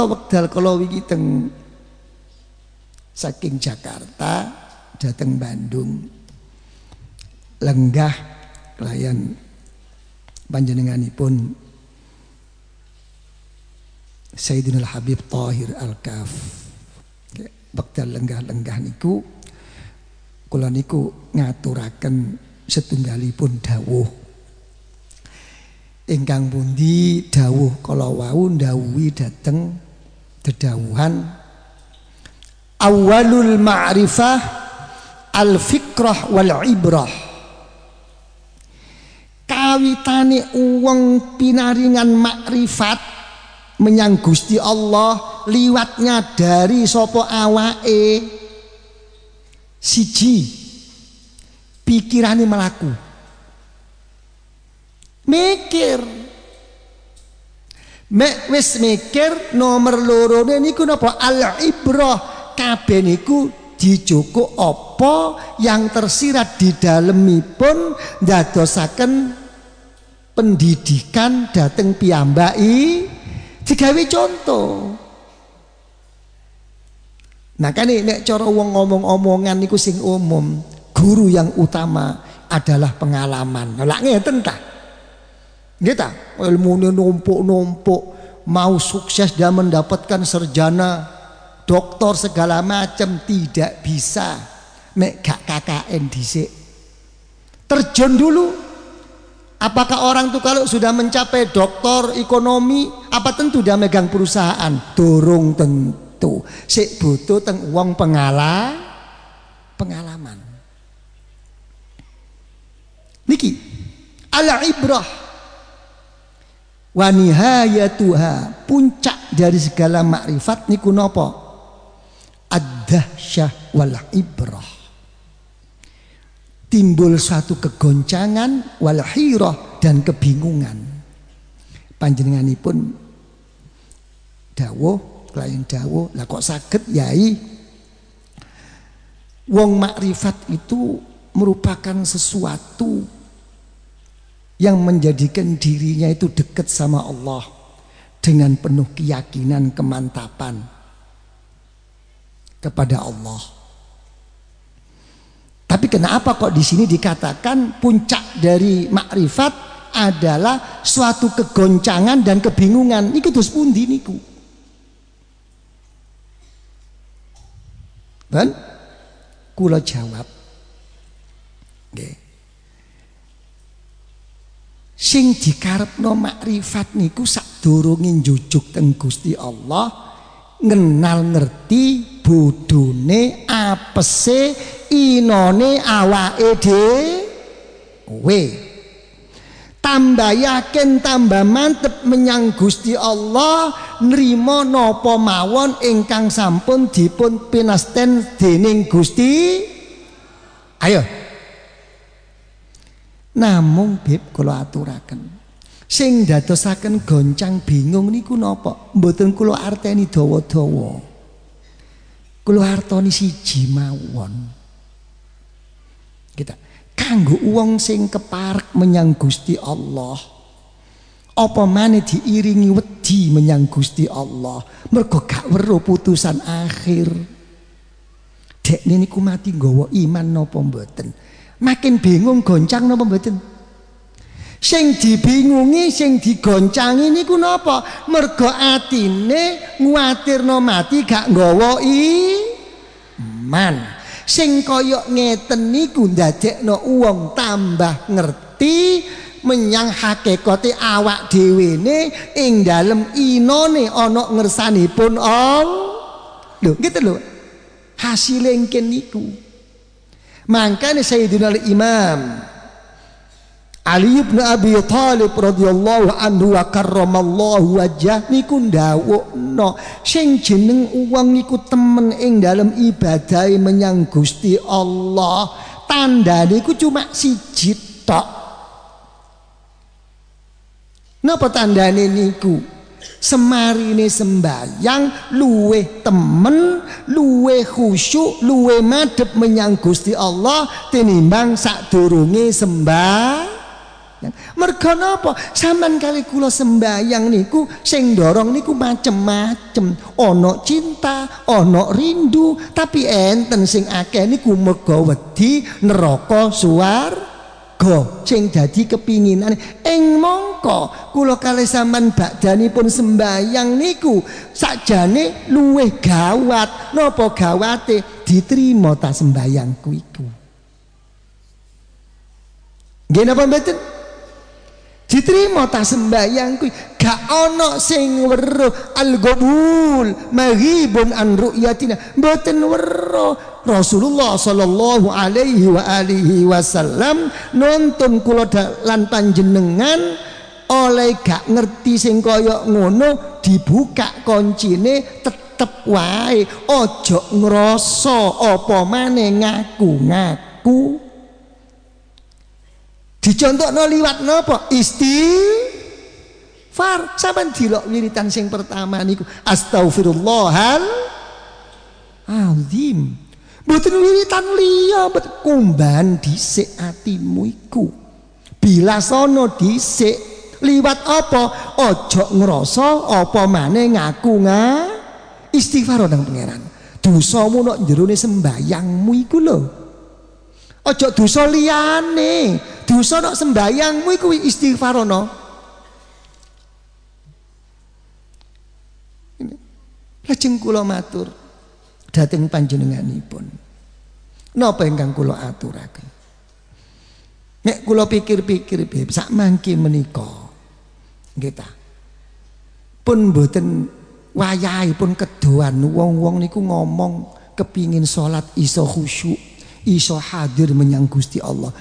kula wekdal kula wingi teng saking Jakarta dateng Bandung. Lenggah kelayan panjenenganipun Sayyidina Habib Tahir Al-Kaf. Wekdal lenggah-lenggah niku kula niku ngaturaken setunggalipun dawuh. Ingkang pundi dawuh kala wau ndawuhi dateng dedawuhan awalul ma'rifah al fikrah wal ibrah kawitane uang pinaringan makrifat menyang Gusti Allah liwatnya dari sopo awake. Siji pikirane melaku mikir Mek wis mikir nomor lorone niku napa al ibrah kabeh niku dijoko apa yang tersirat di dalemipun ndadosaken pendidikan dateng piyambaki digawe contoh Nah kan nek cara wong ngomong-omongan niku sing umum, guru yang utama adalah pengalaman. Lah ngeten ta? Kita ilmu numpuk-numpuk mau sukses dan mendapatkan serjana doktor segala macam tidak bisa mek gak KKN dhisik. Terjun dulu. Apakah orang tuh kalau sudah mencapai doktor ekonomi apa tentu dia megang perusahaan? Dorong tentu. Sik butuh teng uang pengala pengalaman. Niki ala ibrah wa nihayatuha puncak dari segala makrifat niku napa? Ad-dahsyah wal ibrah. Timbul suatu kegoncangan wal hirah dan kebingungan. Panjenenganipun dawuh klien dawuh lah kok saged yai? Wong makrifat itu merupakan sesuatu yang menjadikan dirinya itu dekat sama Allah dengan penuh keyakinan kemantapan kepada Allah. Tapi kenapa kok di sini dikatakan puncak dari makrifat adalah suatu kegoncangan dan kebingungan. Niku terus pundi niku. Dan kula jawab. Okay sing dikarepno makrifat niku sadurunge njujuk teng Gusti Allah ngenal ngerti bodone apese inone awake dhewe. Tambah yakin tambah mantep menyang Gusti Allah nrimo napa mawon ingkang sampun dipun pinasten dening Gusti. Ayo Namung bib kula aturaken. Sing dadosaken goncang bingung niku napa? Mboten kula arteni dawa-dawa. Kula artoni siji mawon. Kita kanggo wong sing keparek menyang Gusti Allah. Apa maneh diiringi wedi menyang Gusti Allah. Mergo gak weruh putusan akhir. Dek niku mati nggawa iman napa mboten? Makin bingung goncang napa mboten? Sing dibingungi sing digoncangi niku napa? Mergo atine nguwatirno mati gak nggawa iman. Sing kaya ngeten niku ndadekno wong tambah ngerti menyang hakikate awak dhewene ing dalem inone ana ngersanipun Allah. Lho gitu lho? Hasil engken niku Makanya Sayyidina Imam Ali bin Abi Thalib radhiyallahu anhu wa karramallahu wajah niku ndawuhno sing jeneng wong niku temen ing dalam ibadah menyang Gusti Allah. Tanda niku cuma siji tok. Napa tandane niku semarine sembayang luweh temen luweh khusyuk luweh madep menyang Gusti Allah tinimbang sadurunge sembah Mergo napa? Sampeyan kali kula sembayang niku sing dorong niku macem-macem. Ana cinta, ana rindu, tapi enten sing akeh niku mergo wedi neraka suar go sing dadi kepinginan ing mongko kula kalih sampean badhanipun sembayang niku sakjane luwih gawat. Napa gawate? Diterima ta sembayangku iku. Nggih napa mboten? Diterima ta sembayang kuwi gak ana sing weruh al gobul maghibun an ru'yatina. Mboten weruh. Rasulullah sallallahu alaihi wa alihi wasallam nonton kula lan panjenengan oleh gak ngerti sing kaya ngono dibuka koncine tetep wae. Ojo ngrasa apa maneh ngaku-ngaku. Dicontohno liwat napa? Istighfar. Sampeyan dilok wiritan sing pertama niku astaghfirullahal azim. Mboten wiritan liya, bet kumban dhisik atimu iku. Bilasana dhisik liwat apa? Aja ngrasa apa maneh ngaku nga istighfar nang pangeran. Dosamu nek jerone sembayangmu iku lho. Aja dosa liyane. Dosa nek sembayangmu iku istighfar. Lajeng kula matur dhateng panjenenganipun. Napa ingkang kula aturaken? Nek kula pikir-pikir Beb, sak mangke menika. Nggih ta. Pun mboten wayahe pun kedoan wong-wong niku ngomong kepingin salat iso khusyuk iso hadir menyang Gusti Allah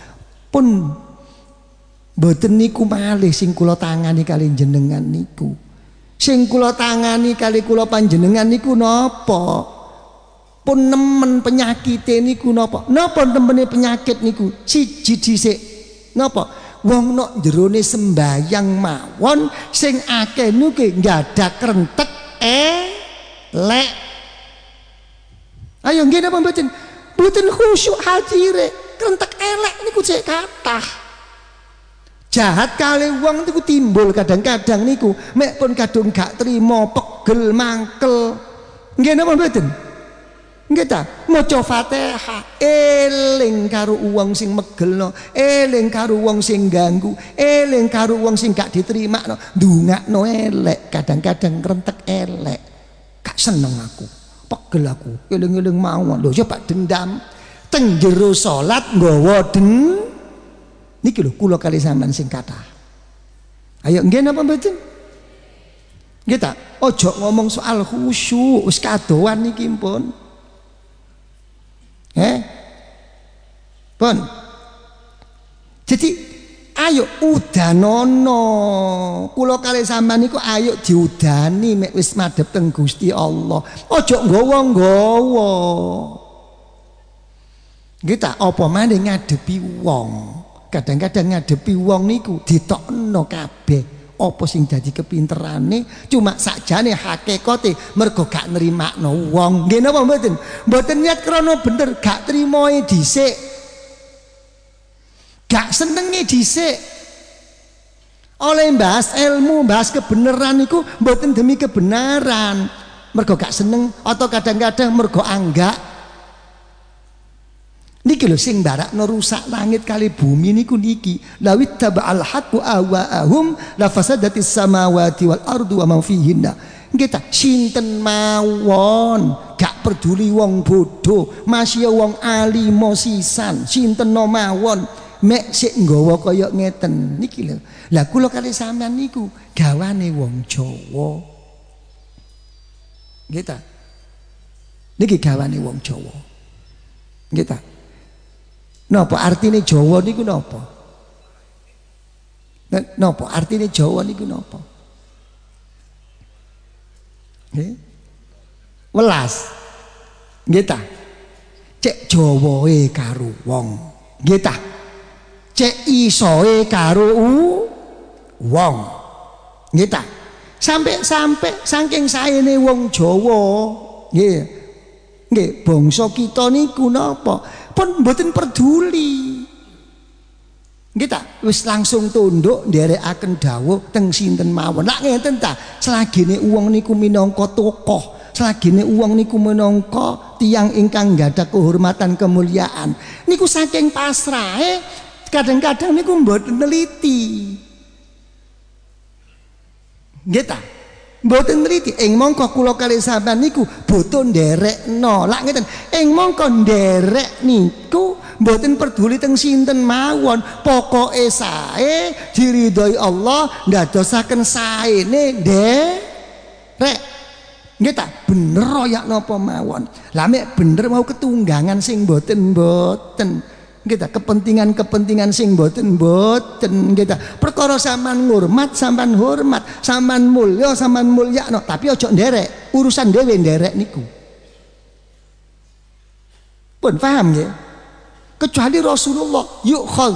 pun boten niku malih sing kula tangani kali jenengan niku sing kula tangani kali kula panjenengan niku napa? Pun nemen penyakit niku napa? Napa temene penyakit niku? Siji dhisik. Napa? Wong nok jerone sembayang mawon sing akeh nggada krentek eh lek. Ayo nggih napa mboten? Mboten khusyuk hadire, kentek elek niku cek kathah. Jahat kali wong niku timbul kadang-kadang niku mek pun kadung gak trimo pegel mangkel. Nggih napa mboten? Nggih ta? Maca Fatihah eling karo wong sing megelno, eling karo wong sing ganggu, eling karo wong sing gak diterimakno, ndongakno elek, kadang-kadang rentek elek. Gak seneng aku pegel aku eling-eling mawon lho coba dendam teng jero salat nggawa den niki lho kula kali sampean sing kathah. Ayo nggih napa mboten? Nggih ta? Ojo ngomong soal khusyuk wis kadoan niki pun eh? Pun. Jadi ayo udanono kula kali sampean niku ayo diudani mek wis madhep teng Gusti Allah. Aja nggawa-nggawa. Kita apa maneh ngadepi wong kadang-kadang ngadepi wong niku ditokno kabeh apa sing dadi kepinterane cuma sakjane hakikate mergo gak nerimakno wong nggih napa mboten mboten niat krana bener gak trimoe dhisik Gak senenge dhisik. Oleh bahas ilmu, bahas kebenaran itu mboten demi kebenaran. Mergo gak seneng atau kadang-kadang mergo anggak. Niki lho sing barakno rusak langit kali bumi niku niki. Lawit taba'al haqqu awaahum la fasadatis samawati wal ardu wa ma fihinna. Kita sinten mawon? Gak peduli wong bodoh, masih wong alimo sisan, sinten no mawon. Mek sik nggawa kaya ngeten. Niki lho. Lah kula kali sampean niku gawane wong Jawa. Nggih ta? Niki gawane wong Jawa. Nggih napa? Artine Jawa niku napa? Napa? Artine Jawa niku napa? Nggih. Welas. Nggih ta? Cek Jawae karo wong. Nggih ta? Cek isoe karo wong. Nggih ta? Sampai-sampai saking saene wong Jawa nggih. Nggih bangsa kita niku napa pun mboten peduli kita wis langsung tunduk nderekaken dawuh teng sinten mawon. Lak ngeten ta, selagine uang niku minangka tokoh, selagine uang niku minangka tiang ingkang gadah kehormatan kemuliaan. Niku saking pasrahe kadang-kadang niku mboten neliti. Nggih ta? Mboten neliti ing mongko kula kali sampean niku butuh nderekno. Lak ngeten, ing mongko nderek niku mboten peduli teng sinten mawon. Pokoke sae diridhoi Allah ndadosaken saene rek nggih ta? Bener ya napa mawon? Lah mek bener mau ketunggangan sing mboten mboten nggih ta kepentingan-kepentingan sing mboten mboten nggih ta. Perkara sampean ngurmat sampean hormat sampean mulya sampean mulyakno tapi aja nderek urusan dhewe nderek niku. Pun paham nggih? Kecuali Rasulullah yukhal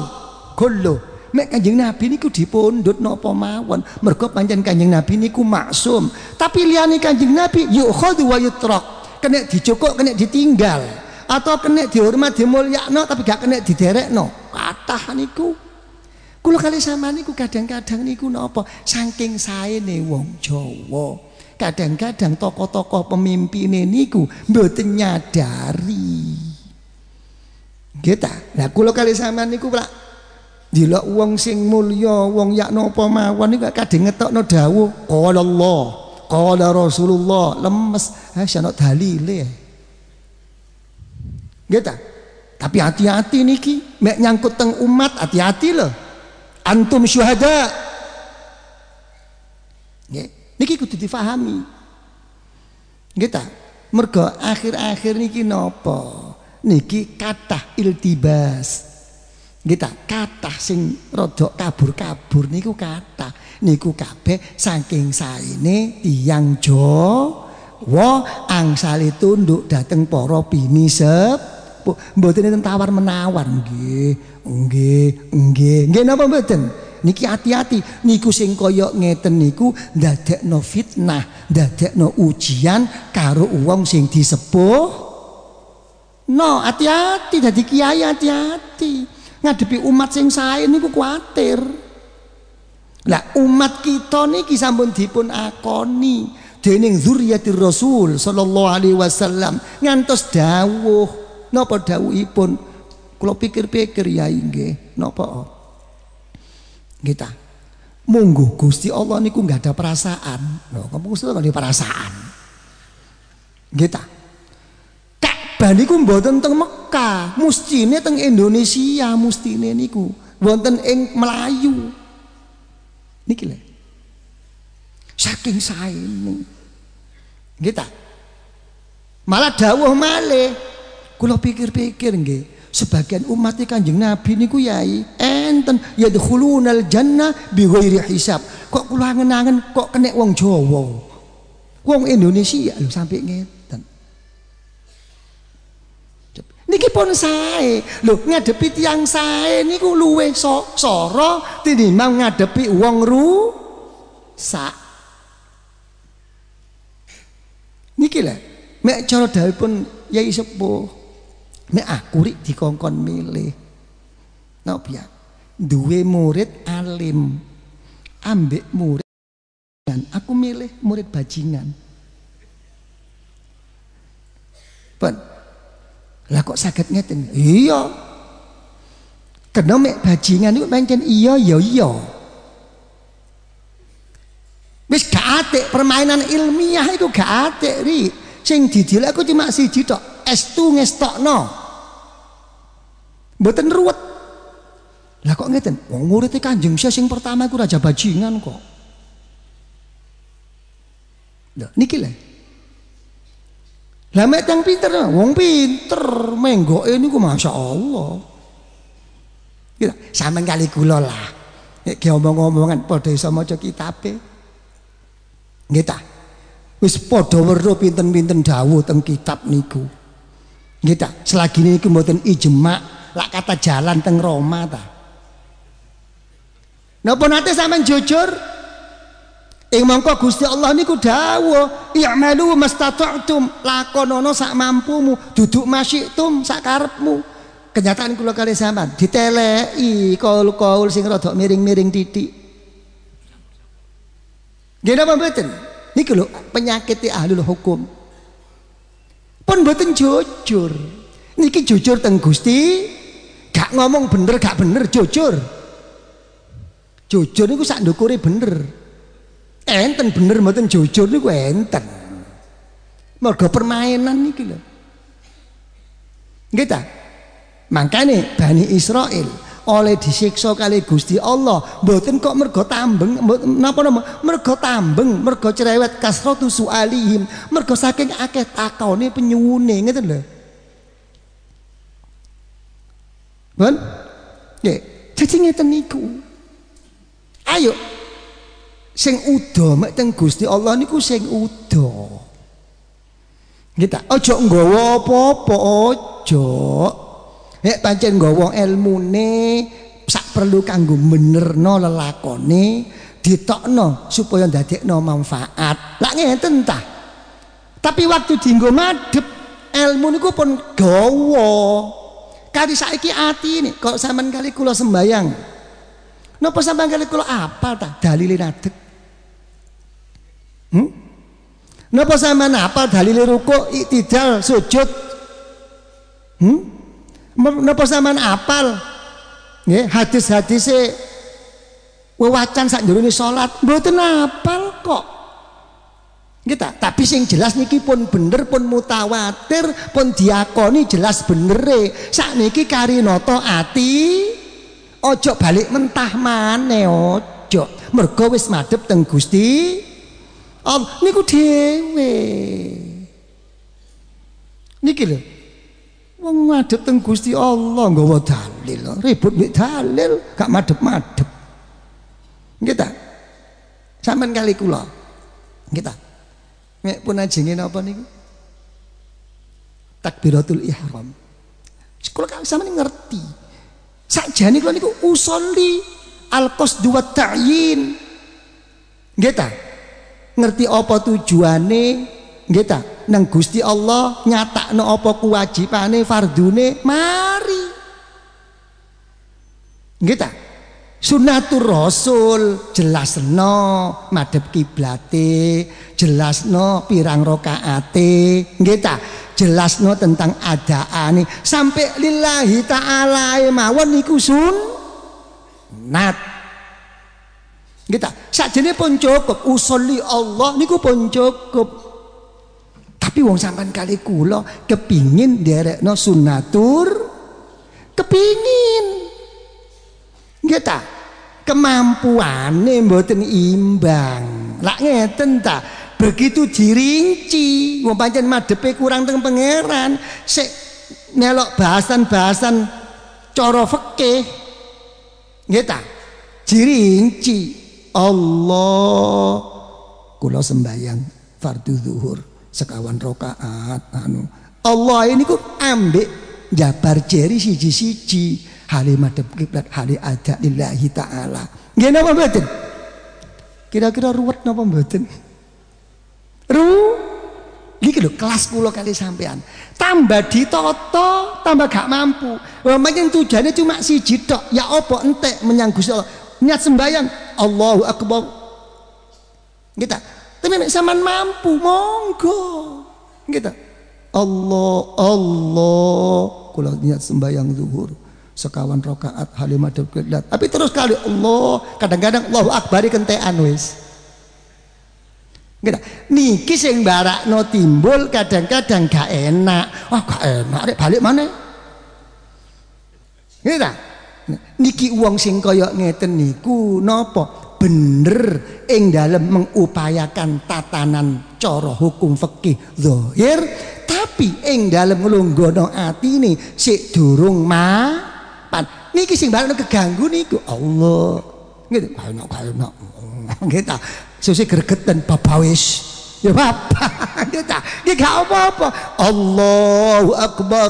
kullu mek kanjeng Nabi niku dipundhut napa mawon? Mergo pancen kanjeng Nabi niku maksum. Tapi liyane kanjeng Nabi yukhal wa yutrak kena dicukuk kena ditinggal atau kena dihormat dimulyakno tapi gak kena diderekno kathah niku kula kali sama niku kadang-kadang niku napa saking saene wong Jawa kadang-kadang tokoh-tokoh pemimpin niku mboten nyadari kita. Lah kula kali sampean niku Pak Dilok wong sing mulya, wong yak napa mawon niku kadhe ngetokno dawuh qala Allah, qala Rasulullah, lemes. Ha dalile. Kita. Tapi hati-hati niki, mek nyangkut teng umat hati-hati loh. Antum syuhada. Nggih, niki kudu difahami. Kita. Mergo akhir-akhir niki napa? niki kathah iltibas kita kathah sing rodok kabur-kabur niku kathah niku kabeh saking saene tiyang Jawa angsale tunduk dateng para bini sepuh mboten enten tawar menawar nggih nggih nggih nggih napa mboten niki hati-hati niku sing kaya ngeten niku ndadekno fitnah ndadekno ujian karo wong sing disepuh No, hati-hati jadi kiai hati-hati. Ngadepi umat sing sae niku kuatir. Lah umat kita niki sampun dipun akoni dening zuriyatir Rasul sallallahu alaihi wasallam ngantos dawuh. Napa dawuhipun? Kula pikir-pikir ya nggih, napa? Kita munggu Gusti Allah niku nggak ada perasaan. Loh, kamu Gusti Allah ada perasaan. Kita Ka'bah niku mboten teng Mekah, mustine teng Indonesia mustine niku. Wonten ing Melayu. Niki lho. Saking saene. Nggih ta? Malah dawuh malih. Kula pikir-pikir nggih, sebagian umat Kanjeng Nabi niku yai enten yadkhulunal jannah bighairi hisab. Kok kula angen-angen kok kena wong Jawa. Wong Indonesia lho sampai ngeten. Niki pun sae. Lho ngadepi tiang sae niku luwe so, soro tinimbang ngadepi wong rusak. Niki lah. Mek cara pun Yai Sepuh. Mek aku rik dikongkon milih. Napa ya? Duwe murid alim. Ambek murid aku milih murid bajingan. Pun lah kok sakit ngeten? Iya. Kena mek bajingan itu pancen iya ya iya. Wis gak atik permainan ilmiah itu gak atik ri. Sing didilek aku cuma siji tok, estu ngestokno. Mboten ruwet. Lah kok ngeten? Wong murid Kanjeng Syekh sing pertama iku raja bajingan kok. Lho niki lho. Lah mek tang pinter, wong pinter menggoke niku masyaallah. Ya, sampean kali kula lah. Nek omong-omongan padha iso maca kitabe. Nggih ta? Wis padha weruh pinten-pinten dawuh teng kitab niku. Nggih ta? Selagi niku mboten ijma, lak kata jalan teng Roma ta. Napa nate sampean jujur? Ing mongko Gusti Allah niku dawuh, "I'malu mastata'tum." Lakonono sak mampumu, duduk masyitum sak karepmu. kenyataan kula kali sampean diteleki kaul-kaul sing rada miring-miring titik. Nggih napa mboten? Niki lho penyakit ahlul hukum. Pun mboten jujur. Niki jujur teng Gusti, gak ngomong bener gak bener jujur. Jujur niku sak ndukure bener. Enten bener mboten jujur niku enten. Mergo permainan niki lho. Nggih ta? Makane Bani Israel oleh disiksa kali Gusti Allah mboten kok mergo tambeng napa nama mergo tambeng mergo cerewet kasratu sualihim mergo saking akeh takone penyuwune ngeten lho Bon? Nggih, dadi ngeten niku. Ayo sing uda mek teng Gusti Allah niku sing uda. Kita ojo nggawa apa-apa ojo. Nek pancen nggawa ilmune sak perlu kanggo benerno lelakone ditokno supaya ndadekno manfaat. Lah ngeten ta. Tapi waktu dienggo madhep ilmu niku pun gawa. Kali saiki ati ini kok sampean kali kula sembayang. Napa sampean kali kula apal ta dalile nadeg? Hmm? Napa sampean apal dalile ruku, iktidal, sujud? Hmm? Napa sampean apal? Nggih, hadis-hadise wewacan sak jroning salat mboten apal kok. Kita, tapi sing jelas niki pun bener pun mutawatir pun diakoni jelas benere. Sakniki kari noto ati ojo balik mentah maneh ojo. Mergo wis madhep teng Gusti Allah niku dhewe. Niki lho. Wong madhep teng Gusti Allah nggawa dalil, ribut mbek dalil, gak madhep-madhep. Kita. Sampeyan kali kula. Nek pun ajenge napa niku? Takbiratul ihram. Kula kan sampeyan ngerti. Sakjane kula niku usolli al-qasdu wa ta'yin. Nggih ta? Ngerti apa tujuane? Nggih ta? Nang Gusti Allah nyatakno apa kewajibane fardune mari. Nggih ta? Sunatur Rasul jelasno madhep kiblate, jelasno pirang rakaate, nggih ta? Jelasno tentang adaane sampai lillahi taala mawon niku sun nat. Nggih ta? Sakjane pun cukup usolli Allah niku pun cukup. Tapi wong sampean kali kula kepingin derekno sunatur kepingin Nggih ta? Kemampuane mboten imbang. Lak ngeten ta? Begitu dirinci, wong pancen madhepe kurang teng pangeran, sik melok bahasan-bahasan cara fikih. Nggih ta? Dirinci Allah kula sembayang fardu zuhur sekawan rakaat anu. Allah ini ku ambek jabar jeri siji-siji hale madhep kiblat hale ada lillahi taala. Nggih napa mboten? Kira-kira ruwet napa mboten? Ru? Iki lho kelas kula kali sampean. Tambah ditoto tambah gak mampu. Wah majen tujuannya cuma siji tok. Ya apa entek menyang Gusti Allah? Niat sembahyang Allahu akbar. Kita tapi nek sampean mampu monggo. Kita Allah Allah. Kula niat sembahyang zuhur sekawan rokaat halimah kiblat tapi terus kali Allah kadang-kadang Allahu akbar kentean wis Gitu. Niki sing barakno timbul kadang-kadang gak enak. Wah, gak enak rek balik mana? Gitu. Niki uang sing kaya ngeten niku napa? Bener ing dalam mengupayakan tatanan cara hukum fikih zahir tapi ing dalam nglunggono atine sik durung ma pan niki sing bareng keganggu niku. Allah. Gitu. Kaya enak kaya enak gitu. Susi gregetan babawis. Ya bapak. Gitu. Iki gak apa-apa. Allahu akbar.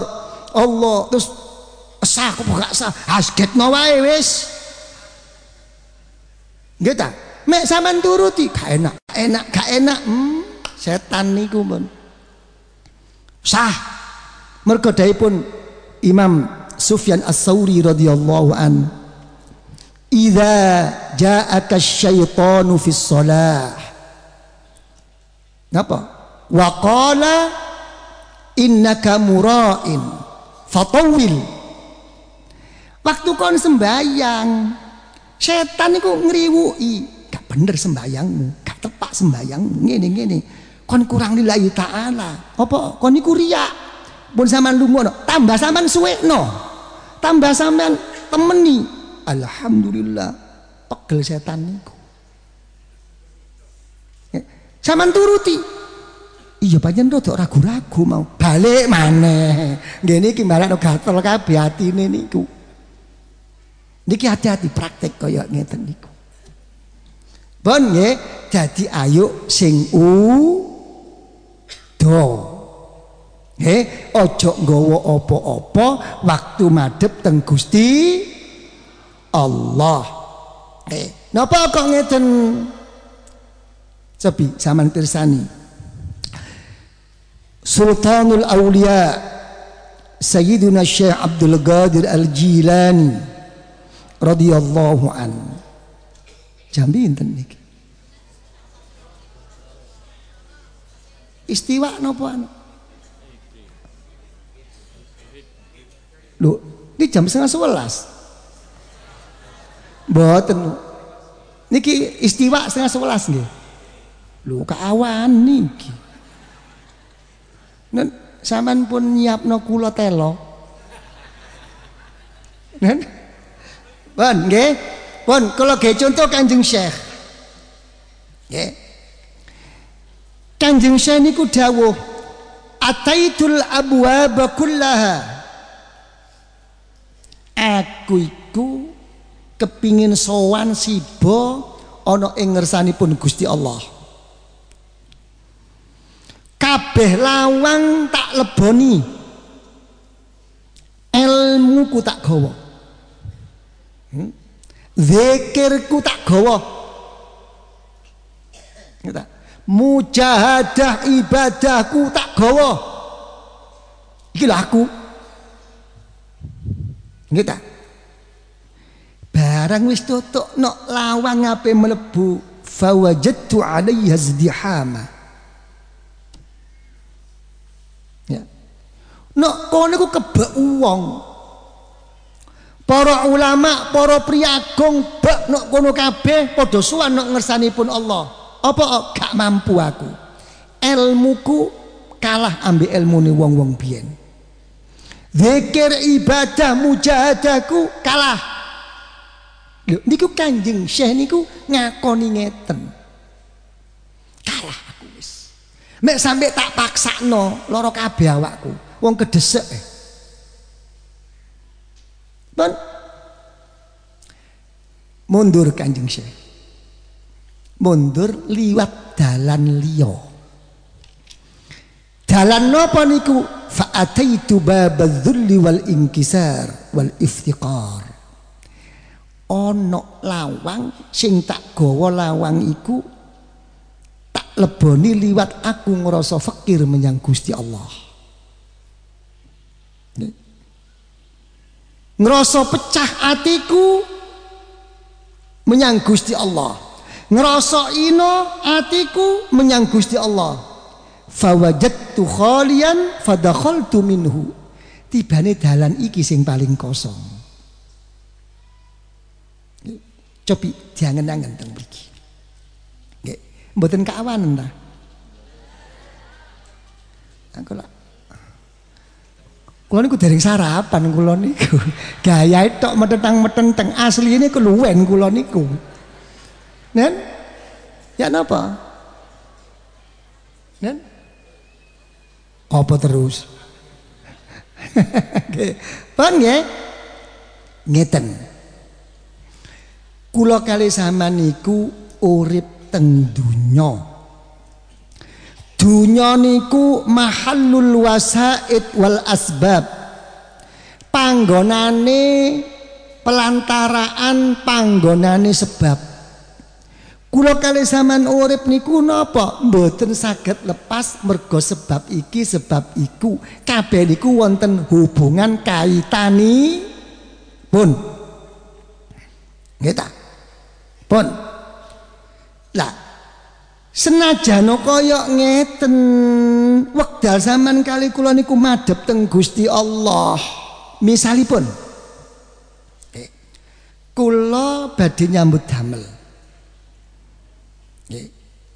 Allah. Terus sah kok gak sah? Hasgetno wae wis. Gitu. Mek sampean turuti gak enak enak gak enak. Hmm, setan niku pun sah. Mergo pun Imam Sufyan As-Sauri radhiyallahu an idza ja'aka syaitanu fi shalah Napa? Wa qala innaka mura'in fatawil Waktu kon sembayang setan iku ngriwuki gak bener sembayangmu gak tepak sembayangmu ngene ngene. Kon kurang lillahi taala. Apa? Kon iku riya pun sampean lunga tambah sampean suwekno tambah sampean temeni. Alhamdulillah. Pegel setan niku. Ya, sampean turuti. Iya pancen rada ragu-ragu mau. Balik maneh. Ngene iki malah gatel kabeh atine niku. Niki hati-hati praktek kaya ngeten niku. Bon nggih dadi ayo sing u do. Nggih, aja nggawa apa-apa waktu madhep teng Gusti Allah. Eh, napa kok ngeten? Cobi zaman pirsani. Sultanul Aulia Sayyiduna Syekh Abdul Qadir Al-Jilani radhiyallahu an. Jambi enten niki. Istiwa napa anu? Lho, ini jam setengah sebelas. Mboten. Niki istiwa setengah sebelas nggih. Lho, kawan niki. Nen sampean pun nyiapno kula telo. Nen? Bon, nggih. Bon, kalau nggih contoh Kanjeng Syekh. Nggih. Kanjeng Syekh niku dawuh Ataitul abwaba kullaha Aku iku kepingin sowan siba ana ing ngersanipun Gusti Allah. Kabeh lawang tak leboni. Ilmuku tak gawa. Hmm? Zikirku tak gawa. Mujahadah ibadahku tak gawa iki aku nggih ta barang wis tutuk nok lawang ape mlebu fawajadtu alaiha zdihama ya nok kono ku kebek wong Para ulama, para priagung bak nok kono kabeh padha suwan nok ngersanipun Allah. Apa gak mampu aku? Ilmuku kalah ambil ilmu nih wong-wong biyen. Zikir ibadah mujahadahku kalah. Lho niku Kanjeng Syekh niku ngakoni ngeten. Kalah aku wis. Mek sampe tak paksakno lara kabeh awakku. Wong kedesek. Eh. Bon. Mundur Kanjeng Syekh mundur liwat dalan liya dalan napa niku? Fa ataitu babadzulli wal inkisar wal iftiqar. Ana lawang sing tak gawa lawang iku tak leboni liwat aku ngerasa fakir menyang Gusti Allah. Ngerasa pecah atiku menyang Gusti Allah. Ino atiku menyang Gusti Allah fawajadtu khalian fadakhaltu minhu tibane dalan iki sing paling kosong cobi diangen-angen teng mriki nggih mboten kawanen ta aku lah Kulo niku dereng sarapan kulo niku. Gaya tok metentang-metenteng asline keluwen kulo niku. Nen? Ya napa? Nen? Apa terus? Paham ya? Ngeten. Kula kali sama niku urip teng dunya. Dunya niku mahallul wasaid wal asbab. Panggonane pelantaraan panggonane sebab Kula kali zaman urip niku napa? Mboten saged lepas mergo sebab iki sebab iku. Kabeh niku wonten hubungan kaitani pun. Nggih ta? Pun. Lah senajan kaya ngeten wekdal zaman kali kula niku madhep teng Gusti Allah. Misalipun kula badhe nyambut damel.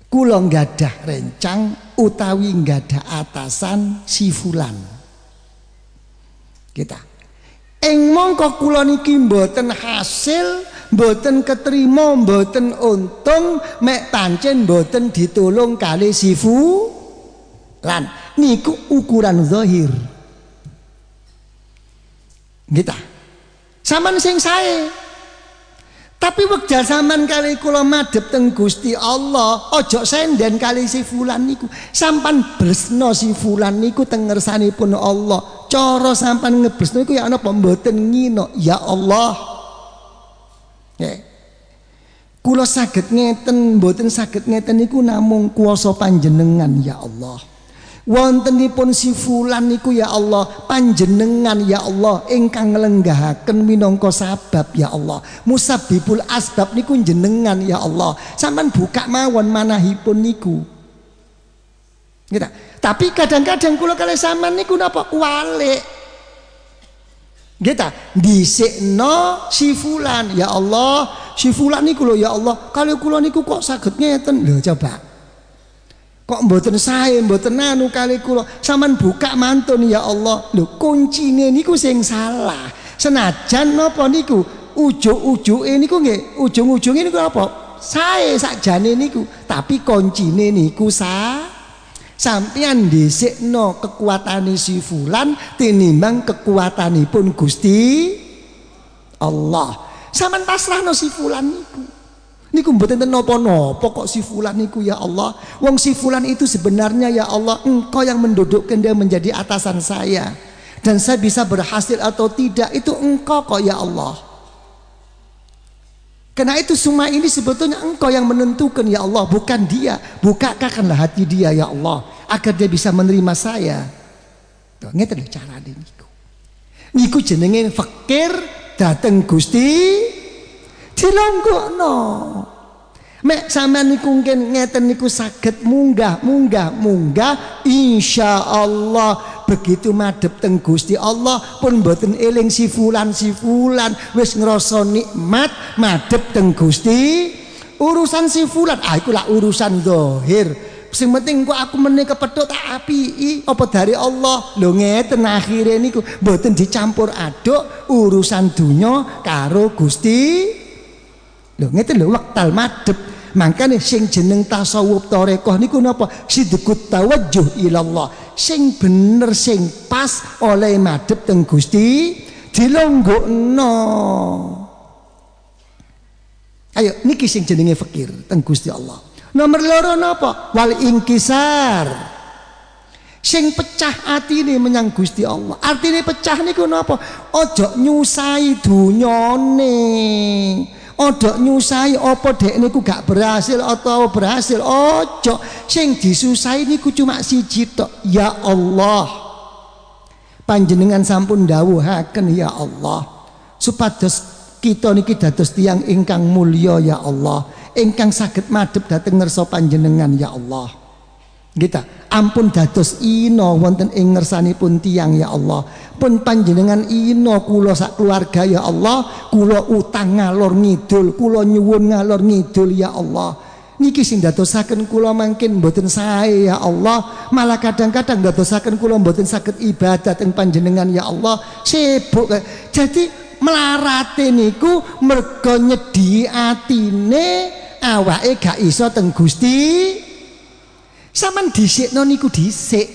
Kula nggadah rencang utawi nggadah atasan si fulan. Kita. Ing mongko kula niki mboten hasil, mboten ketrima, mboten untung, mek pancen mboten ditulung kali si fulan. Niku ukuran zahir. Kita. Saman sing sae. Tapi wekdal zaman kali kula madhep teng Gusti Allah, ojo senden kali si fulan niku. Sampan bresno si fulan niku teng ngersanipun Allah. Cara sampan ngebresno iku ya ana mboten ngino, ya Allah. Ya. Kula saged ngeten, mboten saged ngeten niku namung kuasa panjenengan ya Allah. Wontenipun si fulan niku ya Allah panjenengan ya Allah ingkang nglenggahaken minangka sabab ya Allah. Musabibul asbab niku jenengan ya Allah. Sampean buka mawon manahipun niku. Gitu. tapi kadang-kadang kula kali sampean niku napa? Kualik Gitu, dhisikno si fulan ya Allah, si fulan niku lho ya Allah, kalau kula niku kok saged ngeten? Lho coba. Kok mboten sae, mboten anu kali kula. Saman buka mantun ya Allah. Lho kuncine niku sing salah. Senajan napa niku? Ujug-ujuke niku nggih, ujung-ujunge niku apa? Sae sakjane niku, tapi kuncine niku sa sampeyan dhisikno kekuatane si fulan tinimbang kekuatanipun Gusti Allah. Saman pasrahno si fulan niku. Niku mboten napa-napa kok si fulan niku ya Allah. Wong si fulan itu sebenarnya ya Allah engkau yang mendudukkan dia menjadi atasan saya. Dan saya bisa berhasil atau tidak itu engkau kok ya Allah. Karena itu semua ini sebetulnya engkau yang menentukan ya Allah bukan dia. Bukakanlah hati dia ya Allah agar dia bisa menerima saya. Tuh, ngeten cara niku. Niku jenenge fakir dateng Gusti dilonggokno mek sampean niku ngeten niku saged munggah munggah munggah insyaallah begitu madhep teng Gusti Allah pun mboten eling si fulan si fulan. Wis ngrasa nikmat madhep teng Gusti urusan si fulan. Ah iku lah urusan zahir. Sing penting kok aku meneh kepethuk tak apiki. Apa dari Allah? Lho ngeten akhire niku. Mboten dicampur aduk urusan dunya karo Gusti Lho ngeten lho wektal madhep. Makane sing jeneng tasawuf tarekah niku napa? Sidqut tawajjuh ilallah. Sing bener sing pas oleh madhep teng Gusti dilonggokno. Ayo niki sing jenenge fakir teng Gusti Allah. Nomor loro napa? Wal inkisar. Sing pecah atine menyang Gusti Allah. Artine pecah niku napa? Ojo nyusai dunyane. Ojo nyusai apa dek niku gak berhasil atau berhasil? Ojo sing disusai niku cuma siji tok. Ya Allah. Panjenengan sampun dawuhaken ya Allah. Supados kita niki dados tiang ingkang mulya ya Allah. Ingkang saged madhep dhateng ngersa panjenengan ya Allah kita ampun dados ino wonten ing ngersanipun tiang ya Allah. Pun panjenengan ino kula sak keluarga ya Allah. Kula utang ngalor ngidul kula nyuwun ngalor ngidul ya Allah. Niki sing dadosaken kula mangkin mboten sae ya Allah. Malah kadang-kadang dadosaken kula mboten saged ibadah ing panjenengan ya Allah. Sibuk. Jadi melarate niku mergo nyedi atine awake gak iso teng Gusti Saman dhisikno niku dhisik.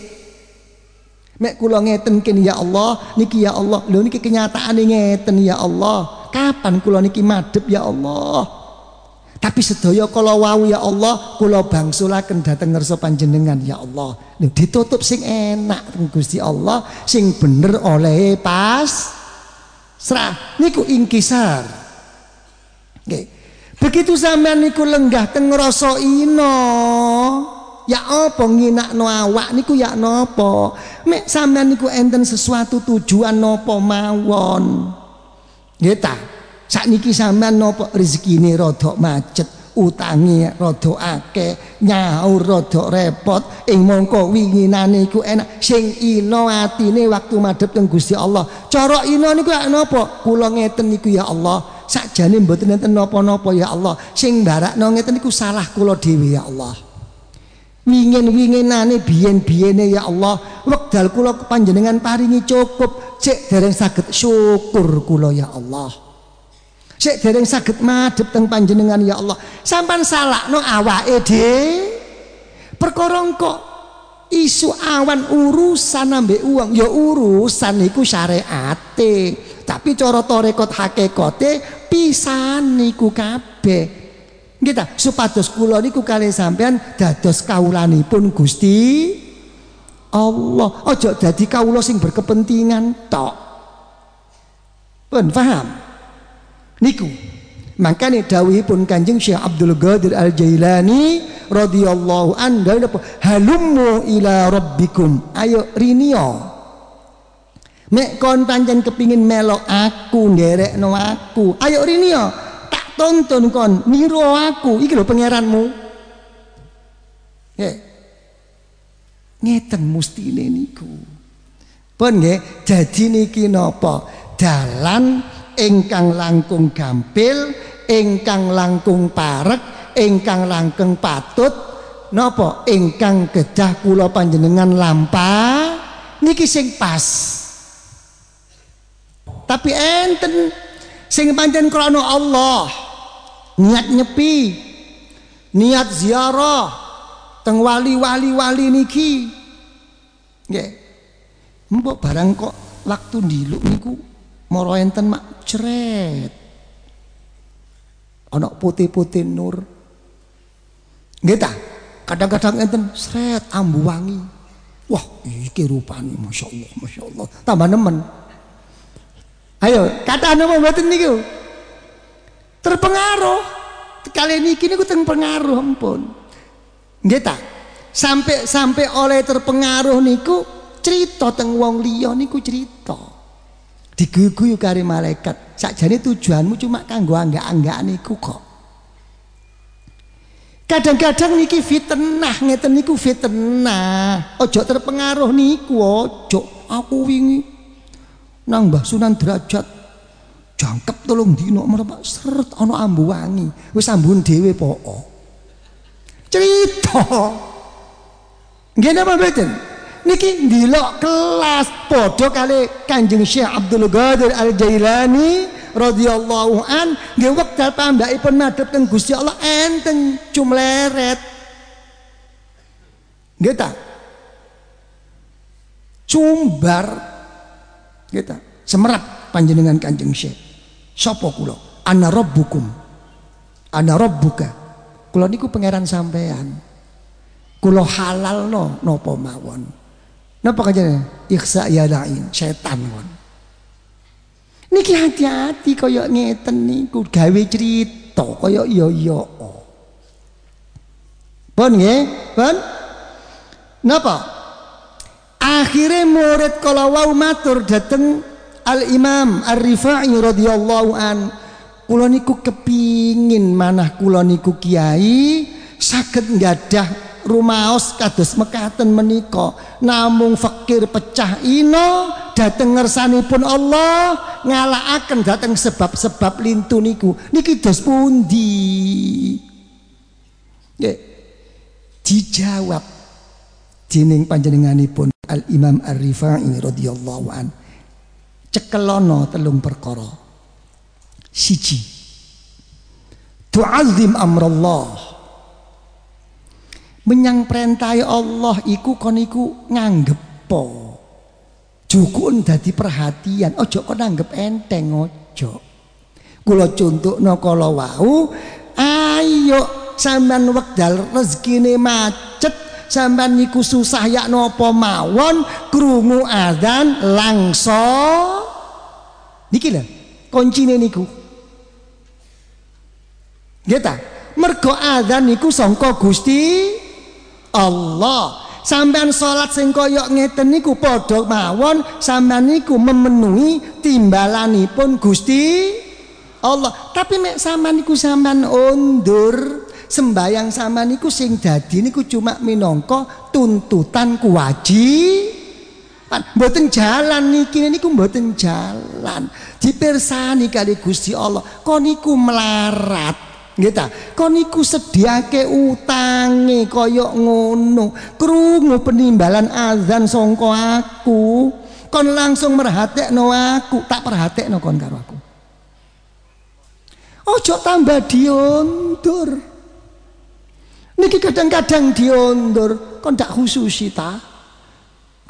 Mek kula ngeten kene ya Allah, niki ya Allah. Lho niki kenyataane ngeten ya Allah. Kapan kula niki madhep ya Allah? Tapi sedaya kala wau ya Allah, kula bangsulaken dhateng ngersa panjenengan ya Allah. Lho ditutup sing enak Gusti Allah, sing bener oleh pas serah niku ingkisar. Nggih. Begitu sampean niku lenggah teng ngrasa. Ya apa nginakno awak niku ya napa? Mek sampean niku enten sesuatu tujuan napa mawon. Nggih ta? Sakniki sampean napa rezekine rada macet, utangi rada akeh, nyaur rada repot, ing mongko winginane iku enak sing ino atine waktu madhep teng Gusti Allah. Cara ino niku ya napa? Kula ngeten niku ya Allah sakjane mboten enten napa-napa ya Allah sing barakno ngeten niku salah kula dhewe ya Allah wingin-winginane biyen-biyene ya Allah. Wekdal kula panjenengan paringi cukup. Cek dereng saged syukur kula ya Allah. Cek dereng saged madhep teng panjenengan ya Allah. Sampan salahno awake dhewe perkara kok isu awan urusan ambek uang ya urusan iku syariate. Tapi cara tarekat hakikate pisan niku kabeh kita supados kula niku kali sampean dados kawulanipun Gusti Allah. Ojo dadi kawula sing berkepentingan tok. Pun paham niku makanya dawuhipun Kanjeng Syekh Abdul Qadir Al Jailani radhiyallahu an halummu ila rabbikum. Ayo rinio mek kon pancen kepingin melok aku nderekno aku. Ayo rinio tonton kon niru aku. Iki lho pangeranmu. Nggih. Ngeten mustine niku. Pun nggih dadi niki napa? Dalan ingkang langkung gampil ingkang langkung parek ingkang langkeng patut. Napa? Ingkang kedah kula panjenengan lampah niki sing pas. Tapi enten sing pancen krana Allah niat nyepi niat ziarah teng wali-wali wali niki nggih mbok barang kok waktu ndiluk niku mara enten mak cret ana putih-putih nur Nggih Kadang-kadang enten sret ambu wangi. Wah, iki rupane masyaallah, masyaallah. Tambah nemen. Ayo, kata napa mboten niku? Terpengaruh. Kali niki niku teng pengaruh ampun. Nggih? Sampai sampai oleh terpengaruh niku cerita teng wong liya niku cerita. Digugu kari malaikat. Sakjane tujuanmu cuma kanggo anggak-anggak niku kok. Kadang-kadang niki fitnah ngeten niku fitnah. Ojo terpengaruh niku ojo. Aku wingi nang Mbah Sunan Derajat jangkep tolong dino mereka seret ana ambu wangi. Wis ambun dhewe poko. Cerita. Nggih napa mboten? Niki ndelok kelas padha kali Kanjeng Syekh Abdul Qadir Al Jailani radhiyallahu an nggih wekdal pambakipun madhep teng Gusti Allah enteng cumleret nggih ta cumbar nggih ta semerap panjenengan Kanjeng Syekh sapa kula? Ana rabbukum. Ana rabbuka. Kula niku pangeran sampean kula halalno napa mawon? Napa kanjeng iksa ya lain setan mon Niki hati-hati kaya ngeten niku gawe cerita kaya iya iya. Pun nggih, pun. Napa? Akhirnya murid kala wau matur dateng Al Imam Ar Rifai radhiyallahu an. Kula niku kepingin manah kula niku kiai saged nggadah rumaos kados mekaten menika. Namung fakir pecah ino dateng ngersanipun Allah ngalakaken dateng sebab-sebab lintu niku. Niki dos pundi? Ya dijawab dening panjenenganipun Al Imam Ar-Rifai radhiyallahu an cekelono telung perkara. Siji. Tu'azzim amrallah. Menyang perintah Allah iku kon iku nganggepo jukun dadi perhatian. Ojo kon nanggep enteng ojo. Kula contohno kala wau ayo sampean wekdal rezekine macet. Sampean niku susah ya napa mawon krungu adzan langsung niki lho kuncine niku Nggih Mergo adzan niku sangka Gusti Allah. Sampean salat sing kaya ngeten niku padha mawon sampean niku memenuhi timbalanipun Gusti Allah. Tapi mek sampean niku sampean undur sembayang sampean niku sing dadi niku cuma minangka tuntutan kewajiban. Mboten jalan niki niku mboten jalan. Dipirsani kali Gusti Allah. Kok niku melarat Nggih ta? Kon niku sediake utange kaya ngono. Krungu penimbalan azan sangka aku. Kon langsung merhatekno aku, tak perhatekno kon karo aku. Ojo tambah diundur. Niki kadang-kadang diundur, kon tak khususi ta.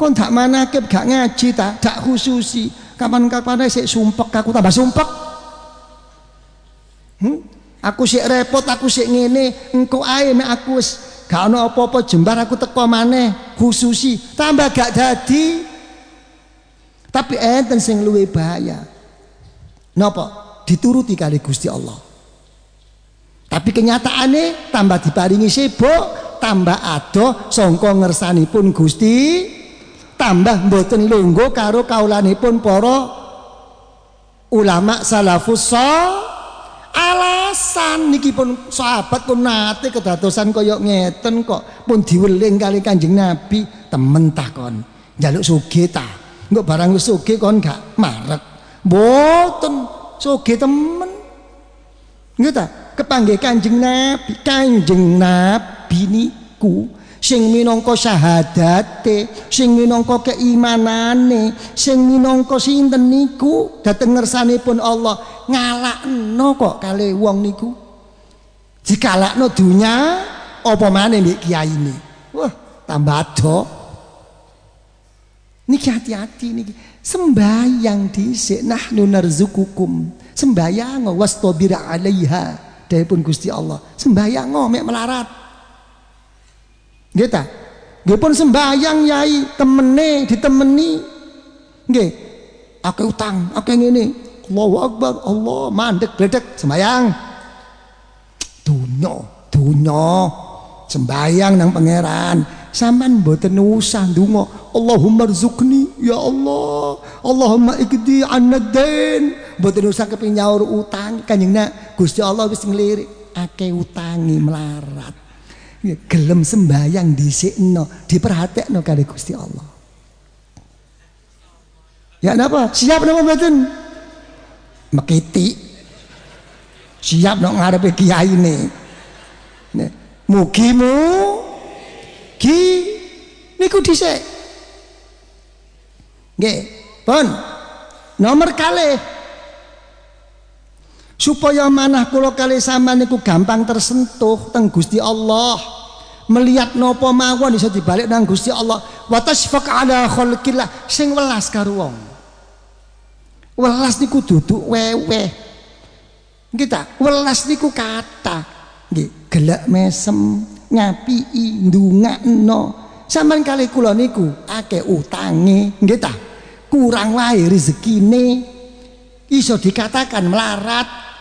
Kon tak manakib gak ngaji ta, tak khususi. Kapan-kapan sik sumpek aku tambah sumpek. Hmm? Aku sik repot, aku sik ngene, engko ae nek aku wis gak ana apa-apa jembar aku teko maneh khususi, tambah gak dadi. Tapi enten sing luwih bahaya. Napa? Dituruti kali Gusti Allah. Tapi kenyataannya tambah diparingi sibuk, tambah ado sangka ngersanipun Gusti, tambah mboten lungguh karo kaulanipun para ulama salafus alasan niki pun sahabat pun nate kedadosan koyok ngeten kok. Pun diweling kali kanjeng Nabi temen takon jaluk suge ta? Nggak barang suge kon gak marek. Boten suge temen. Nggak ta? Kepanggih kanjeng Nabi kanjeng Nabi niku sing minangka syahadate sing minangka keimanane sing minangka sinten niku? Dhateng ngersanipun Allah ngalakno kok kali wong niku? Dikalakno dunya apa maneh mbek ini wah tambah ado niki hati-hati niki. Sembayang dhisik nahnu narzukukum. Sembayang wastabir alaiha. Pun Gusti Allah. Sembayang mek melarat Nggih? Nggih pun sembayang yai temene ditemeni. Nggih. Akeh utang, akeh ngene. Allahu Akbar, Allah mandek gledek sembayang. Dunyo, dunyo. Sembayang nang pangeran. Sampean mboten usah ndonga, Allahumma rzuqni ya Allah. Allahumma ikdi annadain. Mboten usah kepengin nyaur utang kanjeng Gusti Allah wis nglirik akeh utangi melarat. Ya, gelem sembayang dhisikno, diperhatekno kali Gusti Allah. Ya napa? Siap napa mboten? Mekiti. Siap nok ngarepe kiyaine. Nek mugimu ki niku dhisik. Nggih, pun. Nomor kalih supaya manah kula kali sama niku gampang tersentuh teng Gusti Allah. Melihat nopo mawon iso dibalik nang Gusti Allah. Wa tasfaq ala khalqillah sing welas karo wong. Welas niku duduk wewe kita welas niku kata. Nggih gelak mesem ngapii ndungakno. Sampean kali kula niku akeh utange nggih ta? Kurang wae rezekine. Iso dikatakan melarat